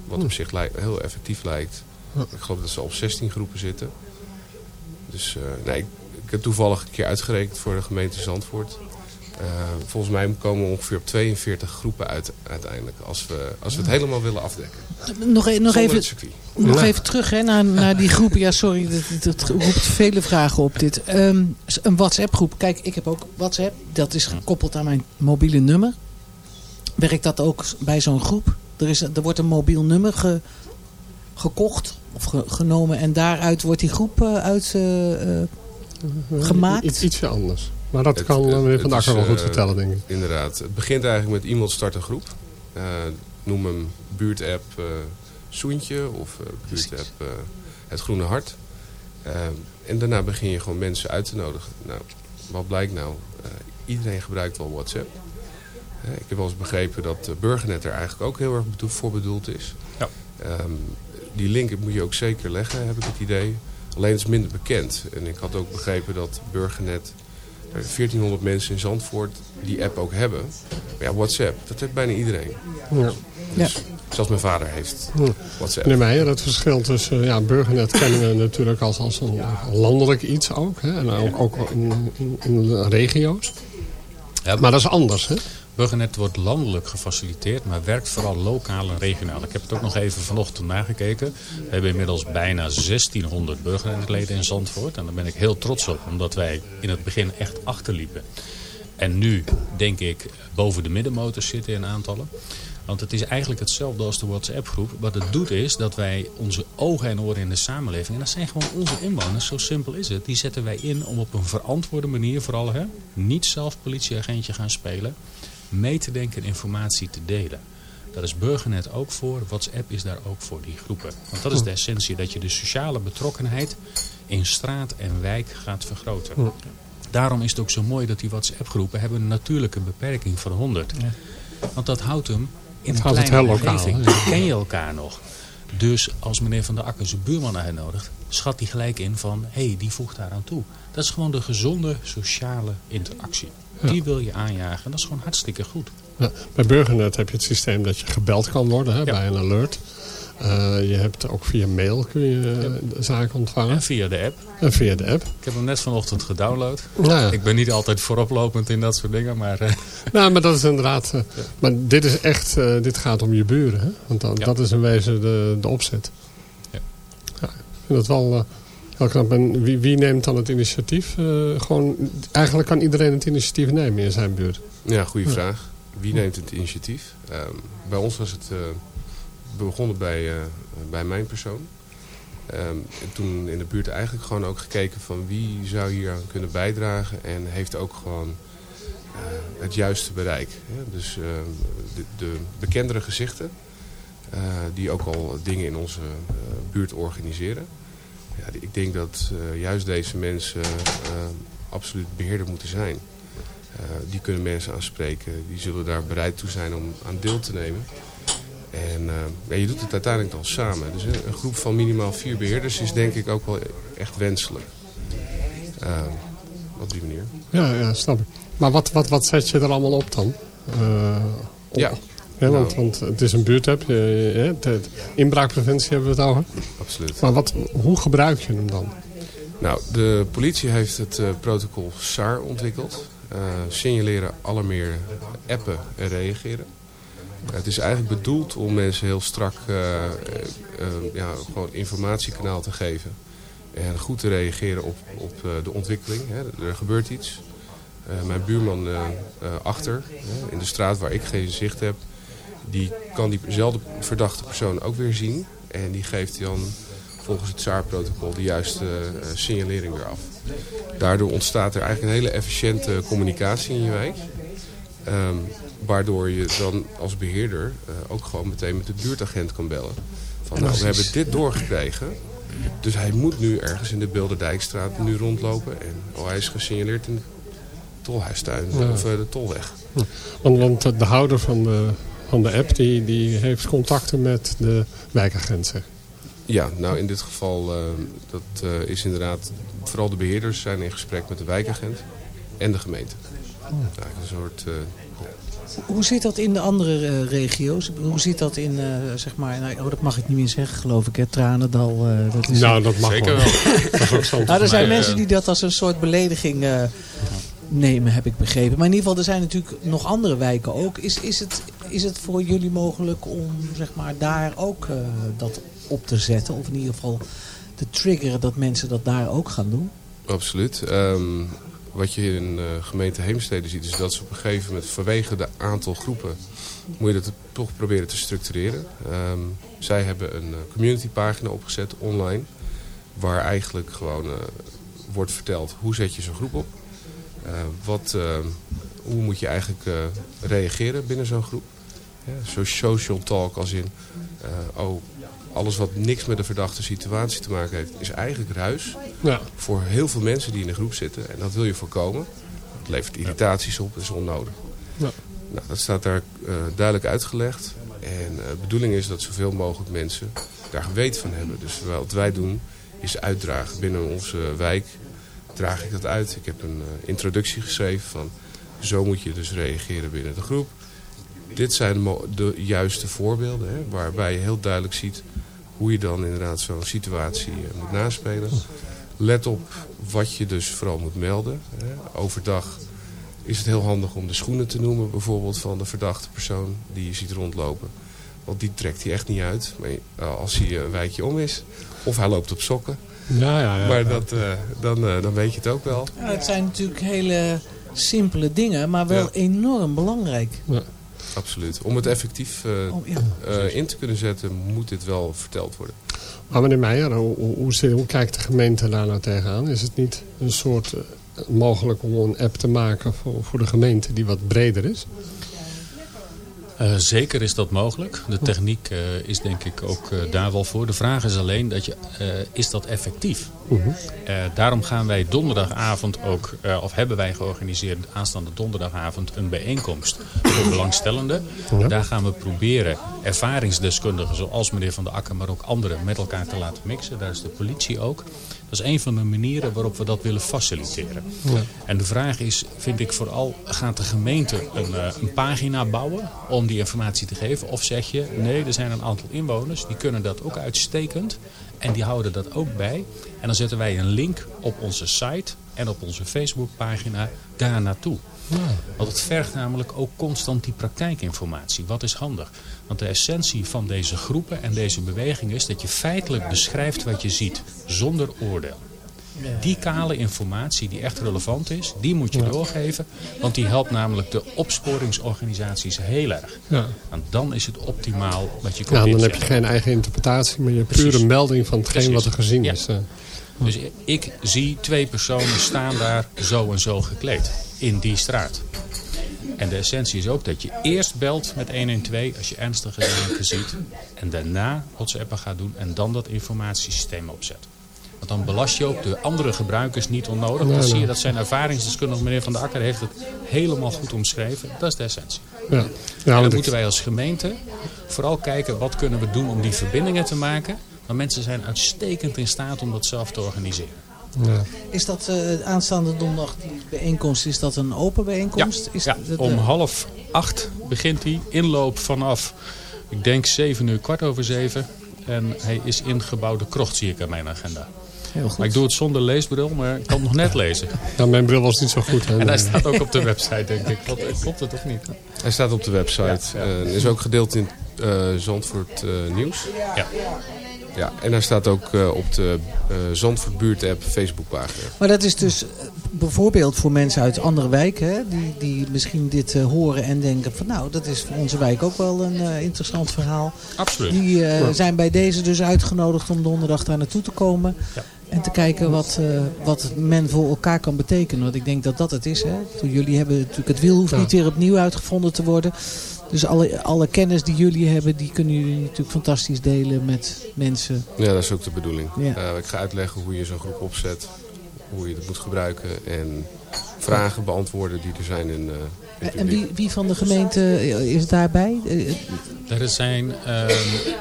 Wat op zich heel effectief lijkt. Ik geloof dat ze op 16 groepen zitten. Dus eh, nee, ik, heb toevallig een keer uitgerekend voor de gemeente Zandvoort. Eh, volgens mij komen we ongeveer op 42 groepen uit uiteindelijk. Als we, als we het helemaal willen afdekken. Nog, e- nog, Zonder even, nog Ja. even terug hè, naar, naar die groepen. Ja, sorry, dat, dat roept vele vragen op dit. Ehm, een WhatsApp-groep. Kijk, ik heb ook WhatsApp. Dat is gekoppeld aan mijn mobiele nummer. Werkt dat ook bij zo'n groep? Er, is, er wordt een mobiel nummer ge- gekocht of ge- genomen. En daaruit wordt die groep eh, uit eh, eh, gemaakt. Iets, ietsje anders. Maar dat Het- kan het- meneer Van Akker wel goed vertellen, denk ik. Inderdaad. Het begint eigenlijk met iemand start een groep. Eh, noem hem buurtapp eh Soentje of eh, buurtapp eh, Het Groene Hart. En daarna begin je gewoon mensen uit te nodigen. Nou, wat blijkt nou? Eh, iedereen gebruikt wel WhatsApp. Ik heb wel eens begrepen dat Burgernet er eigenlijk ook heel erg voor bedoeld is. Ja. Ehm, die link moet je ook zeker leggen, heb ik het idee. Alleen het is minder bekend. En ik had ook begrepen dat Burgernet... er 1400 mensen in Zandvoort die app ook hebben. Maar ja, WhatsApp, dat heeft bijna iedereen. Ja. Dus Zelfs mijn vader heeft. WhatsApp. Meneer Meijer, het verschil tussen ja, Burgernet kennen we natuurlijk als, als een landelijk iets ook. Hè? En ook, ook in, in, in de regio's. maar dat is anders, hè? Burgernet wordt landelijk gefaciliteerd, maar werkt vooral lokaal en regionaal. Ik heb het ook nog even vanochtend nagekeken. We hebben inmiddels bijna 1600 burgernetleden in Zandvoort. En daar ben ik heel trots op, omdat wij in het begin echt achterliepen. En nu, denk ik, boven de middenmotors zitten in aantallen. Want het is eigenlijk hetzelfde als de WhatsApp-groep. Wat het doet is dat wij onze ogen en oren in de samenleving... en dat zijn gewoon onze inwoners, zo simpel is het... die zetten wij in om op een verantwoorde manier vooral... Hè, niet zelf politieagentje gaan spelen... mee te denken en informatie te delen. Dat is Burgernet ook voor. WhatsApp is daar ook voor, die groepen. Want dat is de essentie, dat je de sociale betrokkenheid... in straat en wijk gaat vergroten. Daarom is het ook zo mooi dat die WhatsApp-groepen... hebben een natuurlijke beperking van 100. Want dat houdt hem in Het een houdt kleine omgeving. Dan ken je elkaar nog. Dus als meneer Van der Akker zijn buurman uitnodigt... schat hij gelijk in van, hé, hey, die voegt daaraan toe. Dat is gewoon de gezonde sociale interactie. Ja. Die wil je aanjagen. Dat is gewoon hartstikke goed. Ja, bij Burgernet heb je het systeem dat je gebeld kan worden hè, Ja. bij een alert. Eh, je hebt ook via mail kun je eh, de zaken ontvangen. En via de app. En via de app. Ik heb hem net vanochtend gedownload. Ja. Ik ben niet altijd vooroplopend in dat soort dingen, maar... eh, [laughs] Nou, maar dat is inderdaad... Maar dit is echt... dit gaat om je buren. Hè? Want dan, dat is in wezen de, de opzet. Ja. Ja, ik vind dat wel... heel knap. En wie, wie neemt dan het initiatief? Eh, gewoon, eigenlijk kan iedereen het initiatief nemen in zijn buurt. Ja, goede Ja. vraag. Wie neemt het initiatief? Ehm, bij ons was het eh, begonnen bij, eh, bij mijn persoon. Ehm, en toen in de buurt eigenlijk gewoon ook gekeken van wie zou hier aan kunnen bijdragen. En heeft ook gewoon het juiste bereik. Hè? Dus ehm, de, de bekendere gezichten, die ook al dingen in onze buurt organiseren. Ja, ik denk dat eh, juist deze mensen eh, absoluut beheerder moeten zijn. Eh, die kunnen mensen aanspreken. Die zullen daar bereid toe zijn om aan deel te nemen. En ja, je doet het uiteindelijk dan samen. Dus een, groep van minimaal vier beheerders is denk ik ook wel echt wenselijk. Op die manier. Ja, ja, snap ik. Maar wat, wat, wat zet je er allemaal op dan? Ja. Want, Nou. want het is een de- de inbraakpreventie hebben we het over. Absoluut. Maar wat, hoe gebruik je hem dan? Nou, de politie heeft het eh, protocol SAR ontwikkeld. Eh, signaleren, alarmeren, appen en reageren. het is eigenlijk bedoeld om mensen heel strak eh, eh, eh, ja, gewoon informatiekanaal te geven. En goed te reageren op, op eh, de ontwikkeling. Hè. Er gebeurt iets. Eh, mijn buurman eh, eh, achter, in de straat waar ik geen zicht heb... die kan diezelfde verdachte persoon ook weer zien. En die geeft dan volgens het SAR-protocol de juiste eh, signalering weer af. Daardoor ontstaat er eigenlijk een hele efficiënte communicatie in je wijk. Ehm, waardoor je dan als beheerder eh, ook gewoon meteen met de buurtagent kan bellen. Van nou, we hebben dit doorgekregen. Dus hij moet nu ergens in de Bilderdijkstraat nu rondlopen. En oh, hij is gesignaleerd in de tolhuistuin Ja. of eh, de tolweg. Want, want de houder van de, van de app die, die heeft contacten met de wijkagent. Zeg. Ja, nou in dit geval eh, dat eh, is inderdaad... Vooral de beheerders zijn in gesprek met de wijkagent en de gemeente. Ja, een soort... eh, Hoe zit dat in de andere regio's? Hoe zit dat in, eh, zeg maar, nou, oh, dat mag ik niet meer zeggen geloof ik, hè? Tranendal. eh, dat is Nou, dat mag Zeker wel. wel. dat is ook zo. Nou, er zijn mij, mensen die dat als een soort belediging eh, nemen, heb ik begrepen. Maar in ieder geval, er zijn natuurlijk nog andere wijken ook. Is, is, het, is het voor jullie mogelijk om zeg maar, daar ook eh, dat op te zetten? Of in ieder geval te triggeren dat mensen dat daar ook gaan doen? Absoluut. Ehm, wat je in de gemeente Heemstede ziet is dat ze op een gegeven moment vanwege de aantal groepen moet je dat toch proberen te structureren. Ehm, zij hebben een eh, communitypagina opgezet online waar eigenlijk gewoon eh, wordt verteld hoe zet je zo'n groep op. Eh, wat, eh, hoe moet je eigenlijk eh, reageren binnen zo'n groep. Ja, zo social talk als in, oh, alles wat niks met de verdachte situatie te maken heeft, is eigenlijk ruis. Ja. Voor heel veel mensen die in de groep zitten. En dat wil je voorkomen. Het levert irritaties op, dat is onnodig. Ja. Nou, dat staat daar duidelijk uitgelegd. En de bedoeling is dat zoveel mogelijk mensen daar geweten van hebben. Dus wat wij doen is uitdragen. Binnen onze wijk draag ik dat uit. Ik heb een eh, introductie geschreven van zo moet je dus reageren binnen de groep. Dit zijn de, juiste voorbeelden hè, waarbij je heel duidelijk ziet hoe je dan inderdaad zo'n situatie eh, moet naspelen. Let op wat je dus vooral moet melden. Hè. Overdag is het heel handig om de schoenen te noemen bijvoorbeeld van de verdachte persoon die je ziet rondlopen. Want die trekt hij echt niet uit. Eh, als hij een wijkje om is, of hij loopt op sokken. Ja, ja, ja. maar dat, eh, dan, eh, dan weet je het ook wel. Ja, het zijn natuurlijk hele simpele dingen, maar wel Ja. enorm belangrijk. Absoluut. Om het effectief eh, Oh, ja. eh, in te kunnen zetten, moet dit wel verteld worden. Maar meneer Meijer, hoe, hoe, hoe, zit- hoe kijkt de gemeente daar nou tegenaan? Is het niet een soort mogelijk om een app te maken voor, voor de gemeente die wat breder is? Eh, zeker is dat mogelijk. De techniek eh, is denk ik ook eh, daar wel voor. De vraag is alleen, dat je, is dat effectief? Eh, daarom gaan wij donderdagavond ook, of hebben wij georganiseerd aanstaande donderdagavond een bijeenkomst voor belangstellenden. Daar gaan we proberen ervaringsdeskundigen zoals meneer Van der Akker, maar ook anderen met elkaar te laten mixen. Daar is de politie ook. Dat is een van de manieren waarop we dat willen faciliteren. Ja. En de vraag is, vind ik vooral, gaat de gemeente een, eh, een pagina bouwen om die informatie te geven? Of zeg je, nee, er zijn een aantal inwoners, die kunnen dat ook uitstekend. En die houden dat ook bij. En dan zetten wij een link op onze site en op onze Facebookpagina daar naartoe. Want het vergt namelijk ook constant die praktijkinformatie. Wat is handig? Want de essentie van deze groepen en deze beweging is dat je feitelijk beschrijft wat je ziet, zonder oordeel. Die kale informatie die echt relevant is, die moet je doorgeven. Want die helpt namelijk de opsporingsorganisaties heel erg. Ja. En dan is het optimaal wat je Ja, kunt dan heb je geen eigen interpretatie, maar je hebt Precies. pure melding van hetgeen Precies. wat er gezien Ja. is. Dus ik zie twee personen staan daar zo en zo gekleed. In die straat. En de essentie is ook dat je eerst belt met 112 als je ernstige zaken ziet. En daarna WhatsAppen gaat doen en dan dat informatiesysteem opzet. Want dan belast je ook de andere gebruikers niet onnodig. Dan zie je dat zijn ervaringsdeskundige meneer Van der Akker heeft het helemaal goed omschreven. Dat is de essentie. Ja. Ja, en dan moeten wij als gemeente vooral kijken wat kunnen we doen om die verbindingen te maken. Maar mensen zijn uitstekend in staat om dat zelf te organiseren. Ja. Is dat eh, aanstaande donderdag, die bijeenkomst, is dat een open bijeenkomst? is ja, dat, om eh, half acht begint hij. Inloop vanaf, ik denk zeven uur, kwart over zeven. En hij is in gebouwde krocht, zie ik aan mijn agenda. Heel goed. Maar ik doe het zonder leesbril, maar ik kan het nog net lezen. Ja, mijn bril was niet zo goed. Hè? [laughs] En hij staat ook op de website, denk ik. Wat, klopt het of niet? Hij staat op de website. Ja, ja. en is ook gedeeld in eh, Zandvoort eh, Nieuws. Ja. Ja, en hij staat ook eh, op de eh Zandvoort Buurt app Facebookpagina. Maar dat is dus eh, bijvoorbeeld voor mensen uit andere wijken, hè, die, die misschien dit horen en denken van nou, dat is voor onze wijk ook wel een eh, interessant verhaal. Absoluut. Die eh, Ja. zijn bij deze dus uitgenodigd om donderdag daar naartoe te komen. Ja. En te kijken wat, eh, wat men voor elkaar kan betekenen. Want ik denk dat dat het is. Hè. Toen Jullie hebben natuurlijk, het wiel hoeft Ja. niet weer opnieuw uitgevonden te worden. Dus alle, alle kennis die jullie hebben, die kunnen jullie natuurlijk fantastisch delen met mensen. Ja, dat is ook de bedoeling. Ja. Eh, ik ga uitleggen hoe je zo'n groep opzet. Hoe je het moet gebruiken. En vragen beantwoorden die er zijn in, eh, in het En wie, wie van de gemeente is daarbij? Er zijn ehm,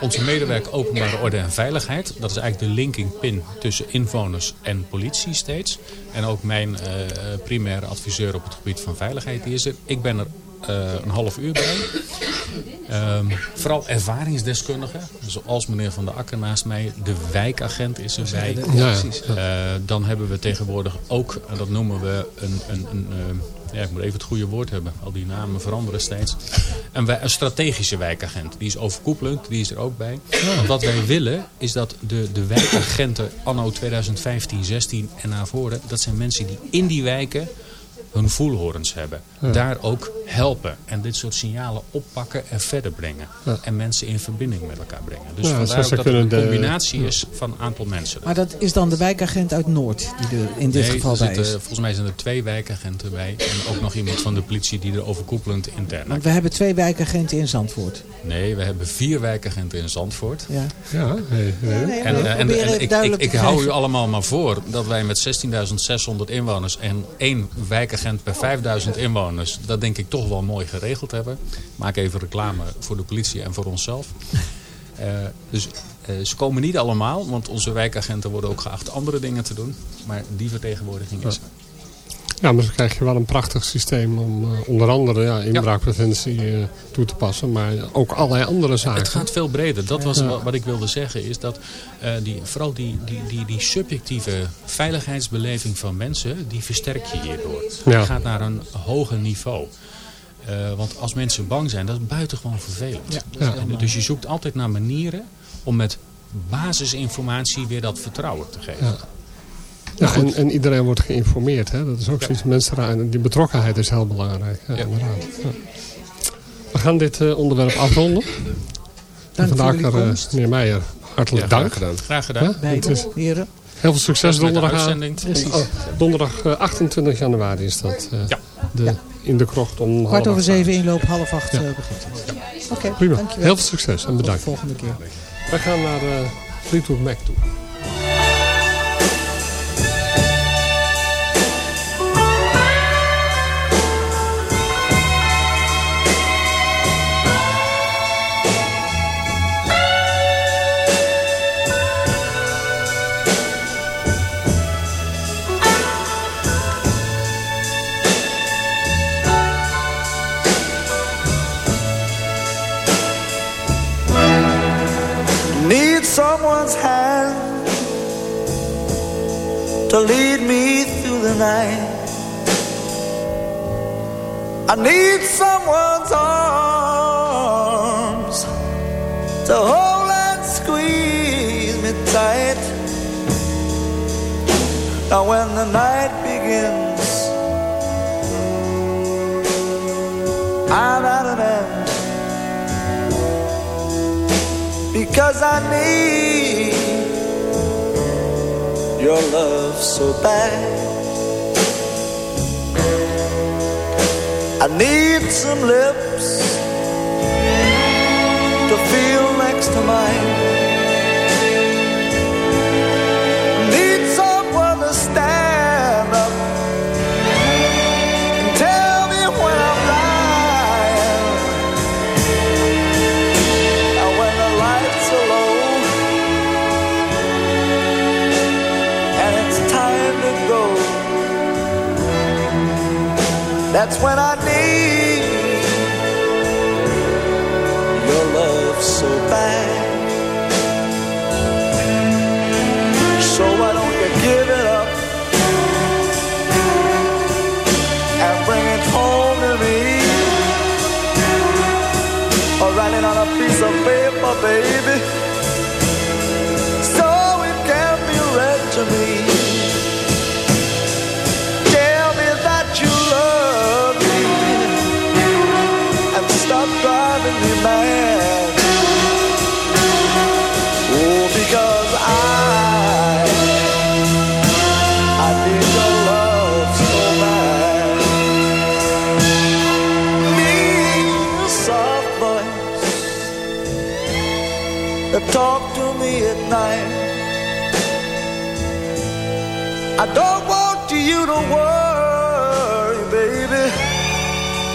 onze medewerker openbare orde en veiligheid. Dat is eigenlijk de linking pin tussen inwoners en politie steeds. En ook mijn eh, primaire adviseur op het gebied van veiligheid die is er. Ik ben er een half uur bij. Ehm, vooral ervaringsdeskundigen. Zoals meneer Van der Akker naast mij. De wijkagent is. Ja, ja. precies. Eh, dan hebben we tegenwoordig ook, en dat noemen we een... een, een eh, ja, ik moet even het goede woord hebben. Al die namen veranderen steeds. Een, wij- een strategische wijkagent. Die is overkoepelend. Die is er ook bij. Want wat wij willen is dat de, de wijkagenten anno 2015, 16 en naar voren. Dat zijn mensen die in die wijken hun voelhorens hebben. Ja. Daar ook helpen. En dit soort signalen oppakken en verder brengen. Ja. En mensen in verbinding met elkaar brengen. Dus Ja, vandaar dat het een de- combinatie is van een aantal mensen. Maar dat is dan de wijkagent uit Noord die er in dit Nee, geval bij zitten- is. volgens mij zijn er twee wijkagenten bij. En ook nog iemand van de politie die er overkoepelend intern Want we hebben twee wijkagenten in Zandvoort. Nee, we hebben vier wijkagenten in Zandvoort. Ja. Ja, nee, nee. Nee, En, en, ik, ik, ik hou u allemaal maar voor dat wij met 16.600 inwoners en één wijkagent per 5.000 inwoners, dat denk ik toch wel mooi geregeld hebben. Maak even reclame voor de politie en voor onszelf. Eh, dus eh, ze komen niet allemaal, want onze wijkagenten worden ook geacht andere dingen te doen. Maar die vertegenwoordiging is er. Ja, maar dan krijg je wel een prachtig systeem om eh, onder andere ja, inbraakpreventie eh, toe te passen. Maar ook allerlei andere zaken. Het gaat veel breder. Dat was Ja. wat ik wilde zeggen. Is dat eh, die, vooral die, die, die, die subjectieve veiligheidsbeleving van mensen. Die versterk je hierdoor. Ja. Je gaat naar een hoger niveau. Eh, want als mensen bang zijn, dat is buitengewoon vervelend. Ja, dat is En dus je zoekt altijd naar manieren om met basisinformatie weer dat vertrouwen te geven. Ja. Ja, en, en iedereen wordt geïnformeerd. Hè? Dat is ook zoiets. Mensen raken- die betrokkenheid is heel belangrijk. Ja, inderdaad. Ja. We gaan dit eh, onderwerp afronden. Dank voor Vandaag er, eh, komst. meneer Meijer, hartelijk Ja, dank. graag gedaan. Graag gedaan. Ja, Beide het is heren. heel veel succes donderdag. Oh, donderdag eh, 28 januari is dat. eh, Ja. de, In de krocht om half Kwart over zeven inloop, half acht Ja. eh, begint het. Oké, Prima. dankjewel. Heel veel succes en Tot bedankt. de volgende keer. Wij gaan naar eh Fleetwood Mac toe. To lead me through the night. I need someone's arms to hold and squeeze me tight. Now when the night begins, I'm at an end because I need your love so bad. I need some lips to feel next to mine. That's when I need your love so bad. So why don't you give it up and bring it home to me? Or write it on a piece of paper, baby,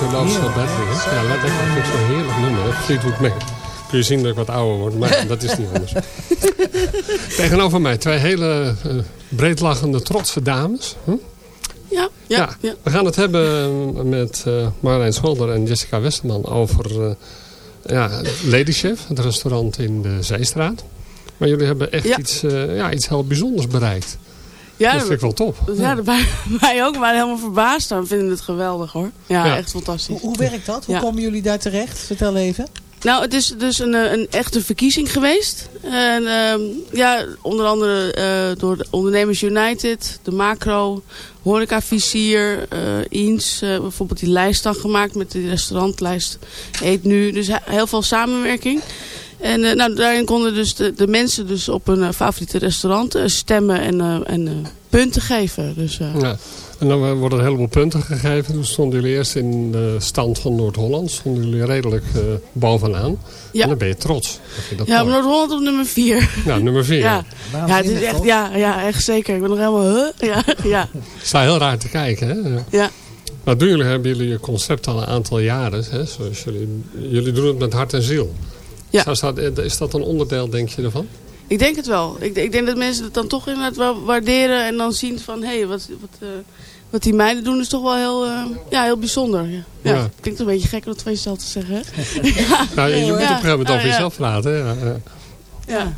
Niet Your Love Bad. Ja, let lekker. vind ik zo'n heerlijk nummer. Fleetwood Mac. Kun je zien dat ik wat ouder word, maar dat is niet anders. [laughs] Tegenover mij twee hele eh, breedlachende, trotse dames. Hm? Ja, ja, ja. We gaan het hebben met eh Marlijn Scholder en Jessica Westerman over eh ja, Lady Chef, het restaurant in de Zeestraat. Maar jullie hebben echt Ja. iets, eh, ja, iets heel bijzonders bereikt. Ja, dat vind ik wel top. Ja, [laughs] wij, wij ook. We waren helemaal verbaasd. We vinden het geweldig hoor. Ja, Ja. echt fantastisch. Hoe, hoe werkt dat? Hoe Ja. komen jullie daar terecht? Vertel even. Nou, het is dus een, eh, een echte verkiezing geweest. En ehm, ja, onder andere eh, door de Ondernemers United, de Macro, Horeca Visier, eh Eens, eh, bijvoorbeeld die lijst dan gemaakt met de restaurantlijst Eet Nu. Dus he- heel veel samenwerking. En eh, nou, daarin konden dus de, de mensen dus op hun eh, favoriete restaurant eh, stemmen en, en eh, punten geven. Dus, eh, Ja. En dan worden een heleboel punten gegeven. Toen stonden jullie eerst in de stand van Noord-Holland. Stonden jullie redelijk eh, bovenaan. Ja. En dan ben je trots. dat je dat ja. Noord-Holland op nummer 4. Nou, nummer vier. Ja, ja het is echt, ja, ja, echt zeker. Ik ben nog helemaal, huh? Ja, [laughs] ja. Sta heel raar te kijken, hè? Ja. Maar doen jullie, hebben jullie je concept al een aantal jaren. Hè? Zoals jullie, jullie doen het met hart en ziel. Ja. Zou- zou- is dat een onderdeel, denk je, ervan? Ik denk het wel. Ik, ik denk dat mensen het dan toch inderdaad wel waarderen en dan zien van, hé, hey, wat, wat, eh, wat die meiden doen is toch wel heel, eh, ja, heel bijzonder. Ja. Ja. Ja. Klinkt een beetje gek om het van jezelf te zeggen, hè? [laughs] Nou, je moet op een gegeven moment over Oh, jezelf praten. hè? Ja.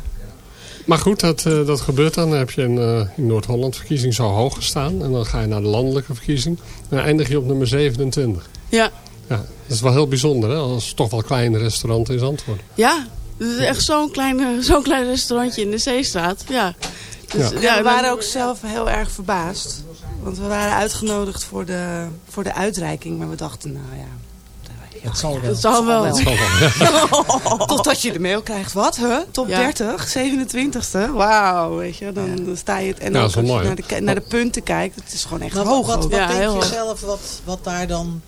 Maar goed, dat, eh, dat gebeurt dan. Dan heb je een, in Noord-Holland verkiezing zo hoog gestaan. En dan ga je naar de landelijke verkiezing. En dan eindig je op nummer 27. Ja. Ja, dat is wel heel bijzonder, hè? Als toch wel klein restaurant in Zandvoort. Ja, het is echt zo'n klein, [laughs] zo'n klein restaurantje in de Zeestraat. Ja. Dus, Ja. ja, we dan- waren ook zelf heel erg verbaasd. Want we waren uitgenodigd voor de, voor de uitreiking. Maar we dachten, nou ja... Het zal wel. Het zal wel. Het zal wel, [laughs] [laughs] Totdat je de mail krijgt. Wat, huh? Top Ja. 30? 27ste? Wauw, weet je. Dan, dan sta je het... En Ja, dat wel als je mooi, naar de, naar de punten kijkt. Het is gewoon echt Maar hoog. wat, wat, ook. wat Ja, denk heel je hoog. zelf wat, wat daar dan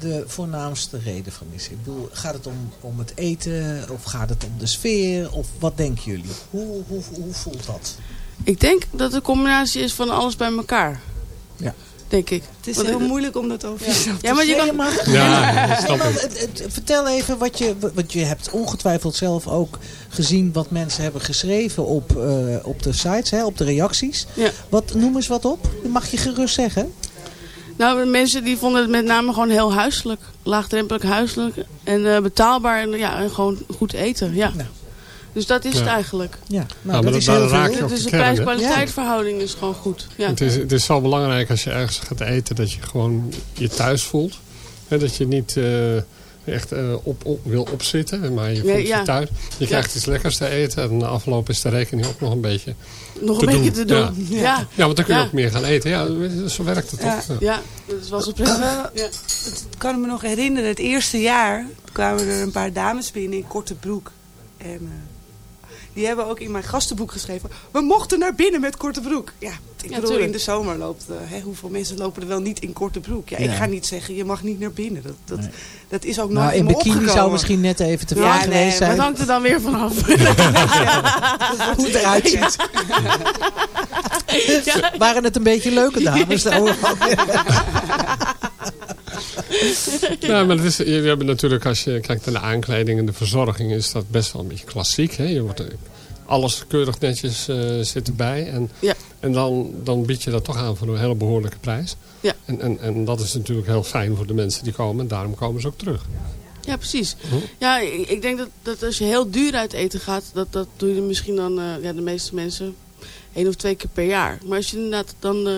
de voornaamste reden van is? Ik bedoel, gaat het om, om het eten of gaat het om de sfeer? Of wat denken jullie? Hoe, hoe, hoe voelt dat? Ik denk dat het een combinatie is van alles bij elkaar. Ja. denk ik. Het is Want- heel moeilijk om dat over jezelf te Ja, maar je kan... Ja, Nee, snap maar ik. het- het- vertel even wat je, want je hebt ongetwijfeld zelf ook gezien wat mensen hebben geschreven op, eh, op de sites, hè, op de reacties. Ja. Wat, noem eens wat op, dat mag je gerust zeggen. Nou, mensen die vonden het met name gewoon heel huiselijk. Laagdrempelig huiselijk. En eh, betaalbaar. En, ja, en gewoon goed eten. Ja. Dus dat is Ja. het eigenlijk. Ja, Nou, maar dat- daar raak je op Dus de de kern, hè? prijs-kwaliteit verhouding is gewoon goed. Ja. Het, is, het is zo belangrijk als je ergens gaat eten dat je gewoon je thuis voelt. Hè, dat je niet eh, echt eh, op, op, wil opzitten, maar je voelt Nee, ja. je thuis. Je krijgt iets lekkers te eten en na afloop is de rekening ook nog een beetje Nog een te beetje te doen. Ja. Ja. Ja. want dan kun je Ja. ook meer gaan eten. Ja, zo werkt het Ja. toch? Ja, dat zo prettig. Ja. Het kan me nog herinneren, het eerste jaar kwamen er een paar dames binnen in korte broek. En eh, die hebben ook in mijn gastenboek geschreven, we mochten naar binnen met korte broek. Ja, ik bedoel, tuurlijk. in de zomer loopt, eh, hè, hoeveel mensen lopen er wel niet in korte broek? Ja, Ja. ik ga niet zeggen, je mag niet naar binnen. Dat, dat, dat is ook nooit Nou, in bikini opgekomen. zou misschien net even te Ja, nee, geweest maar zijn. Dat hangt er dan weer vanaf. [laughs] [laughs] Hoe het eruit ziet. Waren het een beetje leuke dames? [laughs] Ja, maar het is, je, hebt natuurlijk, als je kijkt naar de aankleding en de verzorging, is dat best wel een beetje klassiek. Hè? Je wordt, eh, alles keurig netjes eh, zit erbij. En, Ja. en dan, dan bied je dat toch aan voor een hele behoorlijke prijs. Ja. En, en, en dat is natuurlijk heel fijn voor de mensen die komen. En daarom komen ze ook terug. Ja, precies. Hm? Ja, ik, ik denk dat, dat als je heel duur uit eten gaat, dat, dat doe je misschien dan, eh, ja, de meeste mensen, één of twee keer per jaar. Maar als je inderdaad dan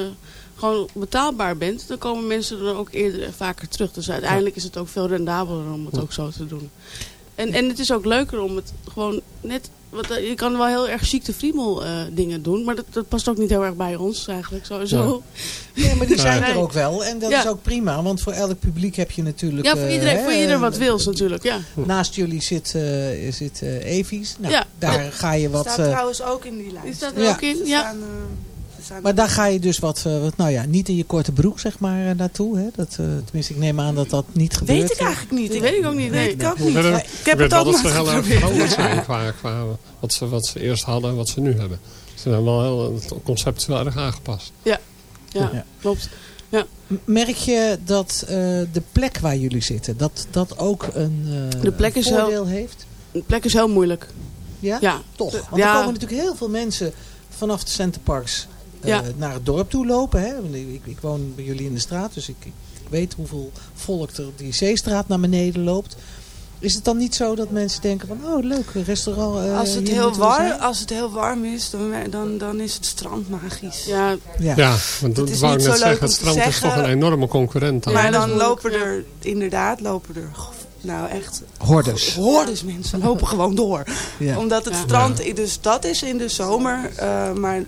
gewoon betaalbaar bent, dan komen mensen er ook eerder en vaker terug. Dus uiteindelijk is het ook veel rendabeler om het ook zo te doen. En, en het is ook leuker om het gewoon net... Want eh, je kan wel heel erg de friemel eh, dingen doen. Maar dat, dat past ook niet heel erg bij ons eigenlijk sowieso. Nee, maar die zijn [laughs] er ook wel. En dat Ja. is ook prima. Want voor elk publiek heb je natuurlijk... Ja, voor eh, iedereen, voor ieder wat wils natuurlijk. Ja. [laughs] Naast jullie zit, eh zit eh Evies. Nou, Ja. daar ga je wat... staat eh, trouwens ook in die lijst. Die staat er Ja. ook in. Ja. staan, staan maar daar ga je dus wat, eh, wat, nou ja, niet in je korte broek zeg maar eh, naartoe. Hè? Dat, eh, tenminste, ik neem aan dat dat niet gebeurt. Weet ik eigenlijk niet. Dat weet ik ook niet. Weet Nee. ik ook niet. ik ik heb weet het wel ook dat ze nog heel erg geprobeerd. zijn [laughs] qua, qua wat, ze, wat ze eerst hadden en wat ze nu hebben. Ze zijn wel heel, het concept is wel erg aangepast. Ja, ja, Ja. klopt. Ja. Merk je dat eh, de plek waar jullie zitten, dat dat ook een eh, De plek is heel- voordeel heeft? De plek is heel moeilijk. Ja? Ja. Toch? Want ja. er komen natuurlijk heel veel mensen vanaf de Centerparks Ja. naar het dorp toe lopen. Hè? Want Ik, ik woon bij jullie in de straat, dus ik, weet hoeveel volk er die Zeestraat naar beneden loopt. Is het dan niet zo dat mensen denken van, oh leuk, een restaurant. eh, Als het, heel warm, als het heel warm is, dan, dan, dan is het strand magisch. Ja, Ja. Ja, want dat is wou ik niet net zo leuk zeggen. om Het te strand is zeggen. toch een enorme concurrent. dan. maar dan is lopen er, inderdaad, lopen er, nou echt, Hordes. hordes mensen lopen gewoon door. Ja. Omdat het strand, dus dat is in de zomer, eh, maar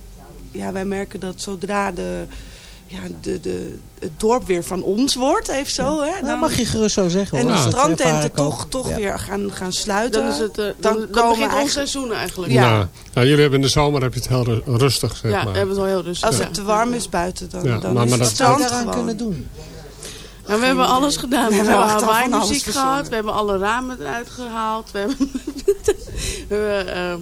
ja, wij merken dat zodra de, ja, de, de, het dorp weer van ons wordt, heeft zo, hè, Nou, dan, mag je gerust zo zeggen en hoor. de strandtenten toch, toch Ja. weer gaan, gaan sluiten. dan, is het, eh, dan dan, dan, komen begint ons seizoen eigenlijk. Ja. Nou, nou, jullie hebben in de zomer heb je het heel ru- rustig, zeg Ja, maar. we hebben het al heel rustig. Als ja. het te warm is buiten, dan, Ja, dan maar- is het dat- strand daaraan gewoon. kunnen doen? Nou, we hebben alles gedaan. We hebben hebben Hawaii gehad. We hebben alle ramen eruit gehaald. We hebben, [laughs] we eh,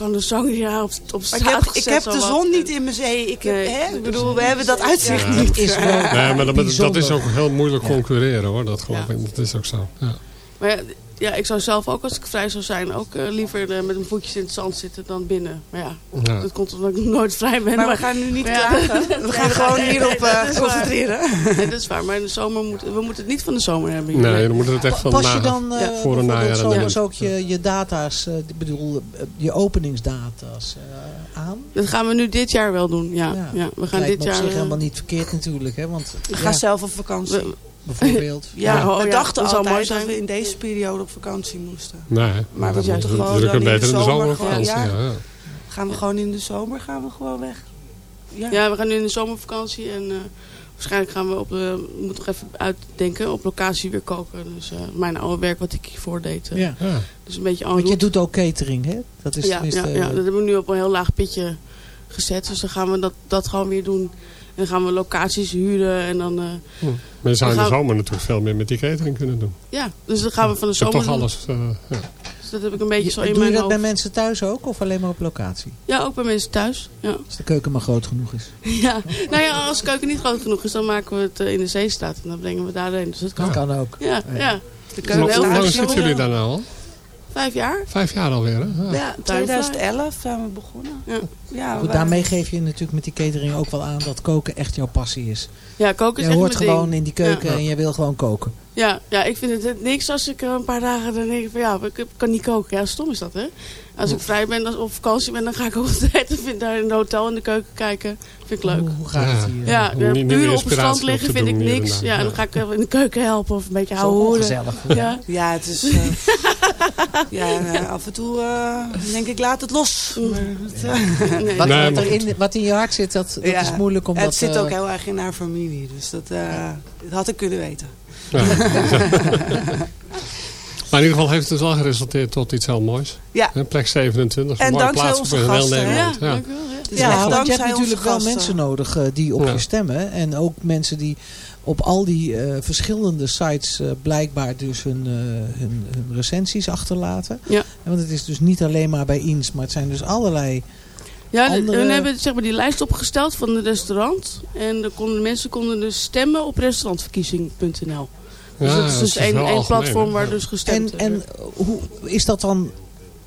kan ja, op, op Maar ik heb, ik heb de zon niet in mijn zee. Ik, heb, Nee. hè, ik bedoel, we hebben dat uitzicht Ja. niet. Is wel Nee, maar dat, dat is ook heel moeilijk concurreren hoor. Dat geloof Ja. ik. Dat is ook zo. Ja. Maar ja, ik zou zelf ook als ik vrij zou zijn... ook eh, liever eh, met mijn voetjes in het zand zitten dan binnen. Maar ja, Ja. dat komt omdat ik [laughs] nooit vrij ben. Maar we gaan nu niet ja, klagen. [laughs] We gaan gewoon hierop eh, dat is waar. concentreren. Nee, dat is waar. Maar in de zomer moet, we moeten het niet van de zomer hebben. hier. Nee, dan moet het echt van Pas je dan eh, Ja. voor een najaar en zomers dan- ook je, je data's, eh, ik bedoel, eh, je openingsdata's eh, aan? Dat gaan we nu dit jaar wel doen. Ja, Ja. ja. we gaan Lijkt dit jaar... op zich eh, helemaal niet verkeerd natuurlijk, hè? Want Ik ja, ga zelf op vakantie. we- bijvoorbeeld. [laughs] Ja, Ja, we ja, dachten altijd dat zijn. we in deze periode op vakantie moesten. Nee, Maar we moeten moet- gewoon dan in de beter in de zomer gewoon- ja. Ja. Ja. Gaan we gewoon in de zomer gaan we gewoon weg. Ja. Ja, we gaan nu in de zomervakantie en eh, waarschijnlijk gaan we op de, we moeten nog even uitdenken, op locatie weer koken. Dus eh, mijn oude werk wat ik hiervoor deed. eh, Ja. Dus een beetje Want je doet ook catering, hè? Dat is ja, tenminste, ja, ja, dat hebben we nu op een heel laag pitje gezet. Dus dan gaan we dat, dat gewoon weer doen. En dan gaan we locaties huren en dan... eh, Hm. Maar je zou in We de gaan- zomer natuurlijk veel meer met die catering kunnen doen. ja, dus dan gaan we van de zomer toch doen. alles. eh, ja. Dat heb ik een beetje zo in Doe mijn je dat hoofd. bij mensen thuis ook of alleen maar op locatie? Ja, ook bij mensen thuis. Ja. Als de keuken maar groot genoeg is. [laughs] Ja, nou ja, als de keuken niet groot genoeg is, dan maken we het eh, in de zeestraat. En dan brengen we daarheen. Dus dat kan. Dat kan ook. Ja, ja. De Hoe lang- hoe lang zitten jullie daar nou al? Vijf jaar. Vijf jaar alweer, hè? Ja. Ja, 2011 zijn we begonnen. Ja. Ja, Goed, daarmee geef je natuurlijk met die catering ook wel aan dat koken echt jouw passie is. Ja, koken is Je echt hoort mijn gewoon ding. in die keuken Ja. en je wil gewoon koken. Ja, ja, ik vind het niks als ik een paar dagen dan denk van ja, ik kan niet koken. Ja, stom is dat hè. Als ik vrij ben als- of op vakantie ben, dan ga ik ook [laughs] altijd vind daar in het hotel in de keuken kijken. Vind ik leuk. Hoe gaat het hier? Ja, uren op het inspiratie strand op liggen vind ik niks. Ja, en dan ga ik even in de keuken helpen of een beetje Zo houden. ongezellig. Ja. Ja, het is... eh, [laughs] ja, eh, af en toe eh, denk ik, laat het los. Het, eh, Nee. [laughs] Wat, Nee, wat, maar er in, wat in je hart zit, dat, dat ja, is moeilijk om Het dat... zit eh, ook heel erg in haar familie. Dus dat, eh, dat had ik kunnen weten. Ja. Maar in ieder geval heeft het wel geresulteerd tot iets heel moois. Ja. Plek 27, een En mooie dankzij plaats onze heel gasten? Nederland. Ja, Ja. dank u wel. Ja. Ja, want je hebt natuurlijk wel mensen nodig eh, die op Ja. je stemmen. En ook mensen die op al die eh, verschillende sites eh, blijkbaar dus hun, eh, hun, hun recensies achterlaten. Ja. Want het is dus niet alleen maar bij INS, maar het zijn dus allerlei... Ja, de- andere- we hebben zeg maar, die lijst opgesteld van het restaurant. En de konden, mensen konden dus stemmen op restaurantverkiezing.nl. Dus Ja, dat is dus één, platform waar Ja. dus gestemd En, en hoe is dat dan...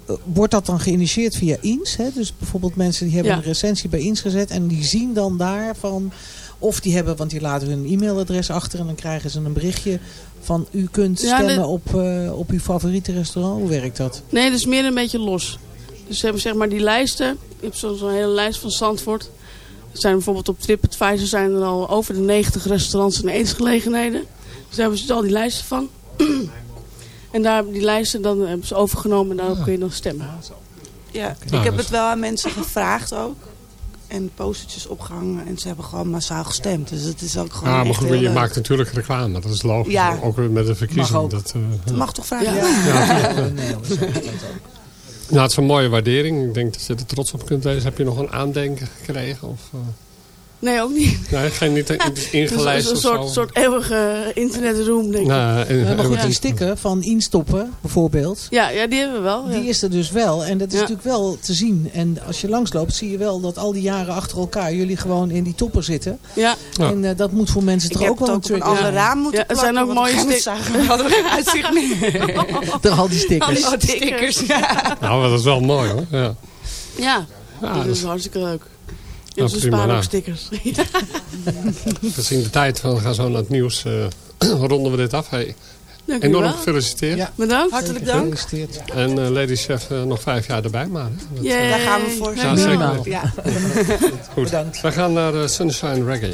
eh, Wordt dat dan geïnitieerd via INS? Hè? Dus bijvoorbeeld mensen die hebben Ja. een recensie bij INS gezet en die zien dan daarvan... Of die hebben, want die laten hun e-mailadres achter en dan krijgen ze een berichtje van... U kunt Ja, stemmen de- op, eh, op uw favoriete restaurant. Hoe werkt dat? Nee, dat is meer een beetje los. Dus ze hebben zeg maar die lijsten. Je hebt zo- zo'n hele lijst van Zandvoort. Er zijn bijvoorbeeld op TripAdvisor zijn er al over de 90 restaurants en eetgelegenheden. Dus daar hebben ze al die lijsten van. en daar hebben die lijsten dan hebben ze overgenomen en daarop kun je dan stemmen. Ja, Nou, ik heb dus- het wel aan mensen gevraagd ook. En postertjes opgehangen. En ze hebben gewoon massaal gestemd. Dus het is ook gewoon Ja, maar echt goed, heel je leuk. maakt natuurlijk reclame. Dat is logisch. Ja. Ook met de verkiezing. Mag ook. Dat, eh, Het mag toch vragen? Ja. Ja, nee, is dat ook. nou, het is een mooie waardering. Ik denk dat je er trots op kunt wezen. Heb je nog een aandenken gekregen? Of, eh, Nee, ook niet. nee, geen niet Het is ingelijst een of soort, zo? soort eeuwige internetroom, denk ik. Nou, We hebben die sticker van instoppen, bijvoorbeeld. Ja, ja, die hebben we wel. ja. Die is er dus wel. En dat is Ja. natuurlijk wel te zien. En als je langsloopt, zie je wel dat al die jaren achter elkaar jullie gewoon in die topper zitten. Ja. En eh, dat moet voor mensen Ik toch ook wel ook een een ander zijn. raam moeten Ja, er zijn ook mooie zagen we hadden we geen uitzicht meer. [laughs] Door al die stickers. Oh, die stickers. Ja. Nou, maar dat is wel mooi hoor. Ja. Ja, Ja, dat dus- is hartstikke leuk. Ja, [laughs] Ja, ze sparen ook stickers. Gezien de tijd, we gaan zo naar het nieuws. eh, [clears throat] ronden we dit af. Hey, Dank enorm wel. gefeliciteerd. Ja. Bedankt. Hartelijk dank. Gefeliciteerd. En eh, Lady Chef eh, nog vijf jaar erbij maar. Hè? Dat. Daar gaan we voor. Ja, zeker. Ja. [laughs] Goed. Bedankt. We gaan naar Sunshine Reggae.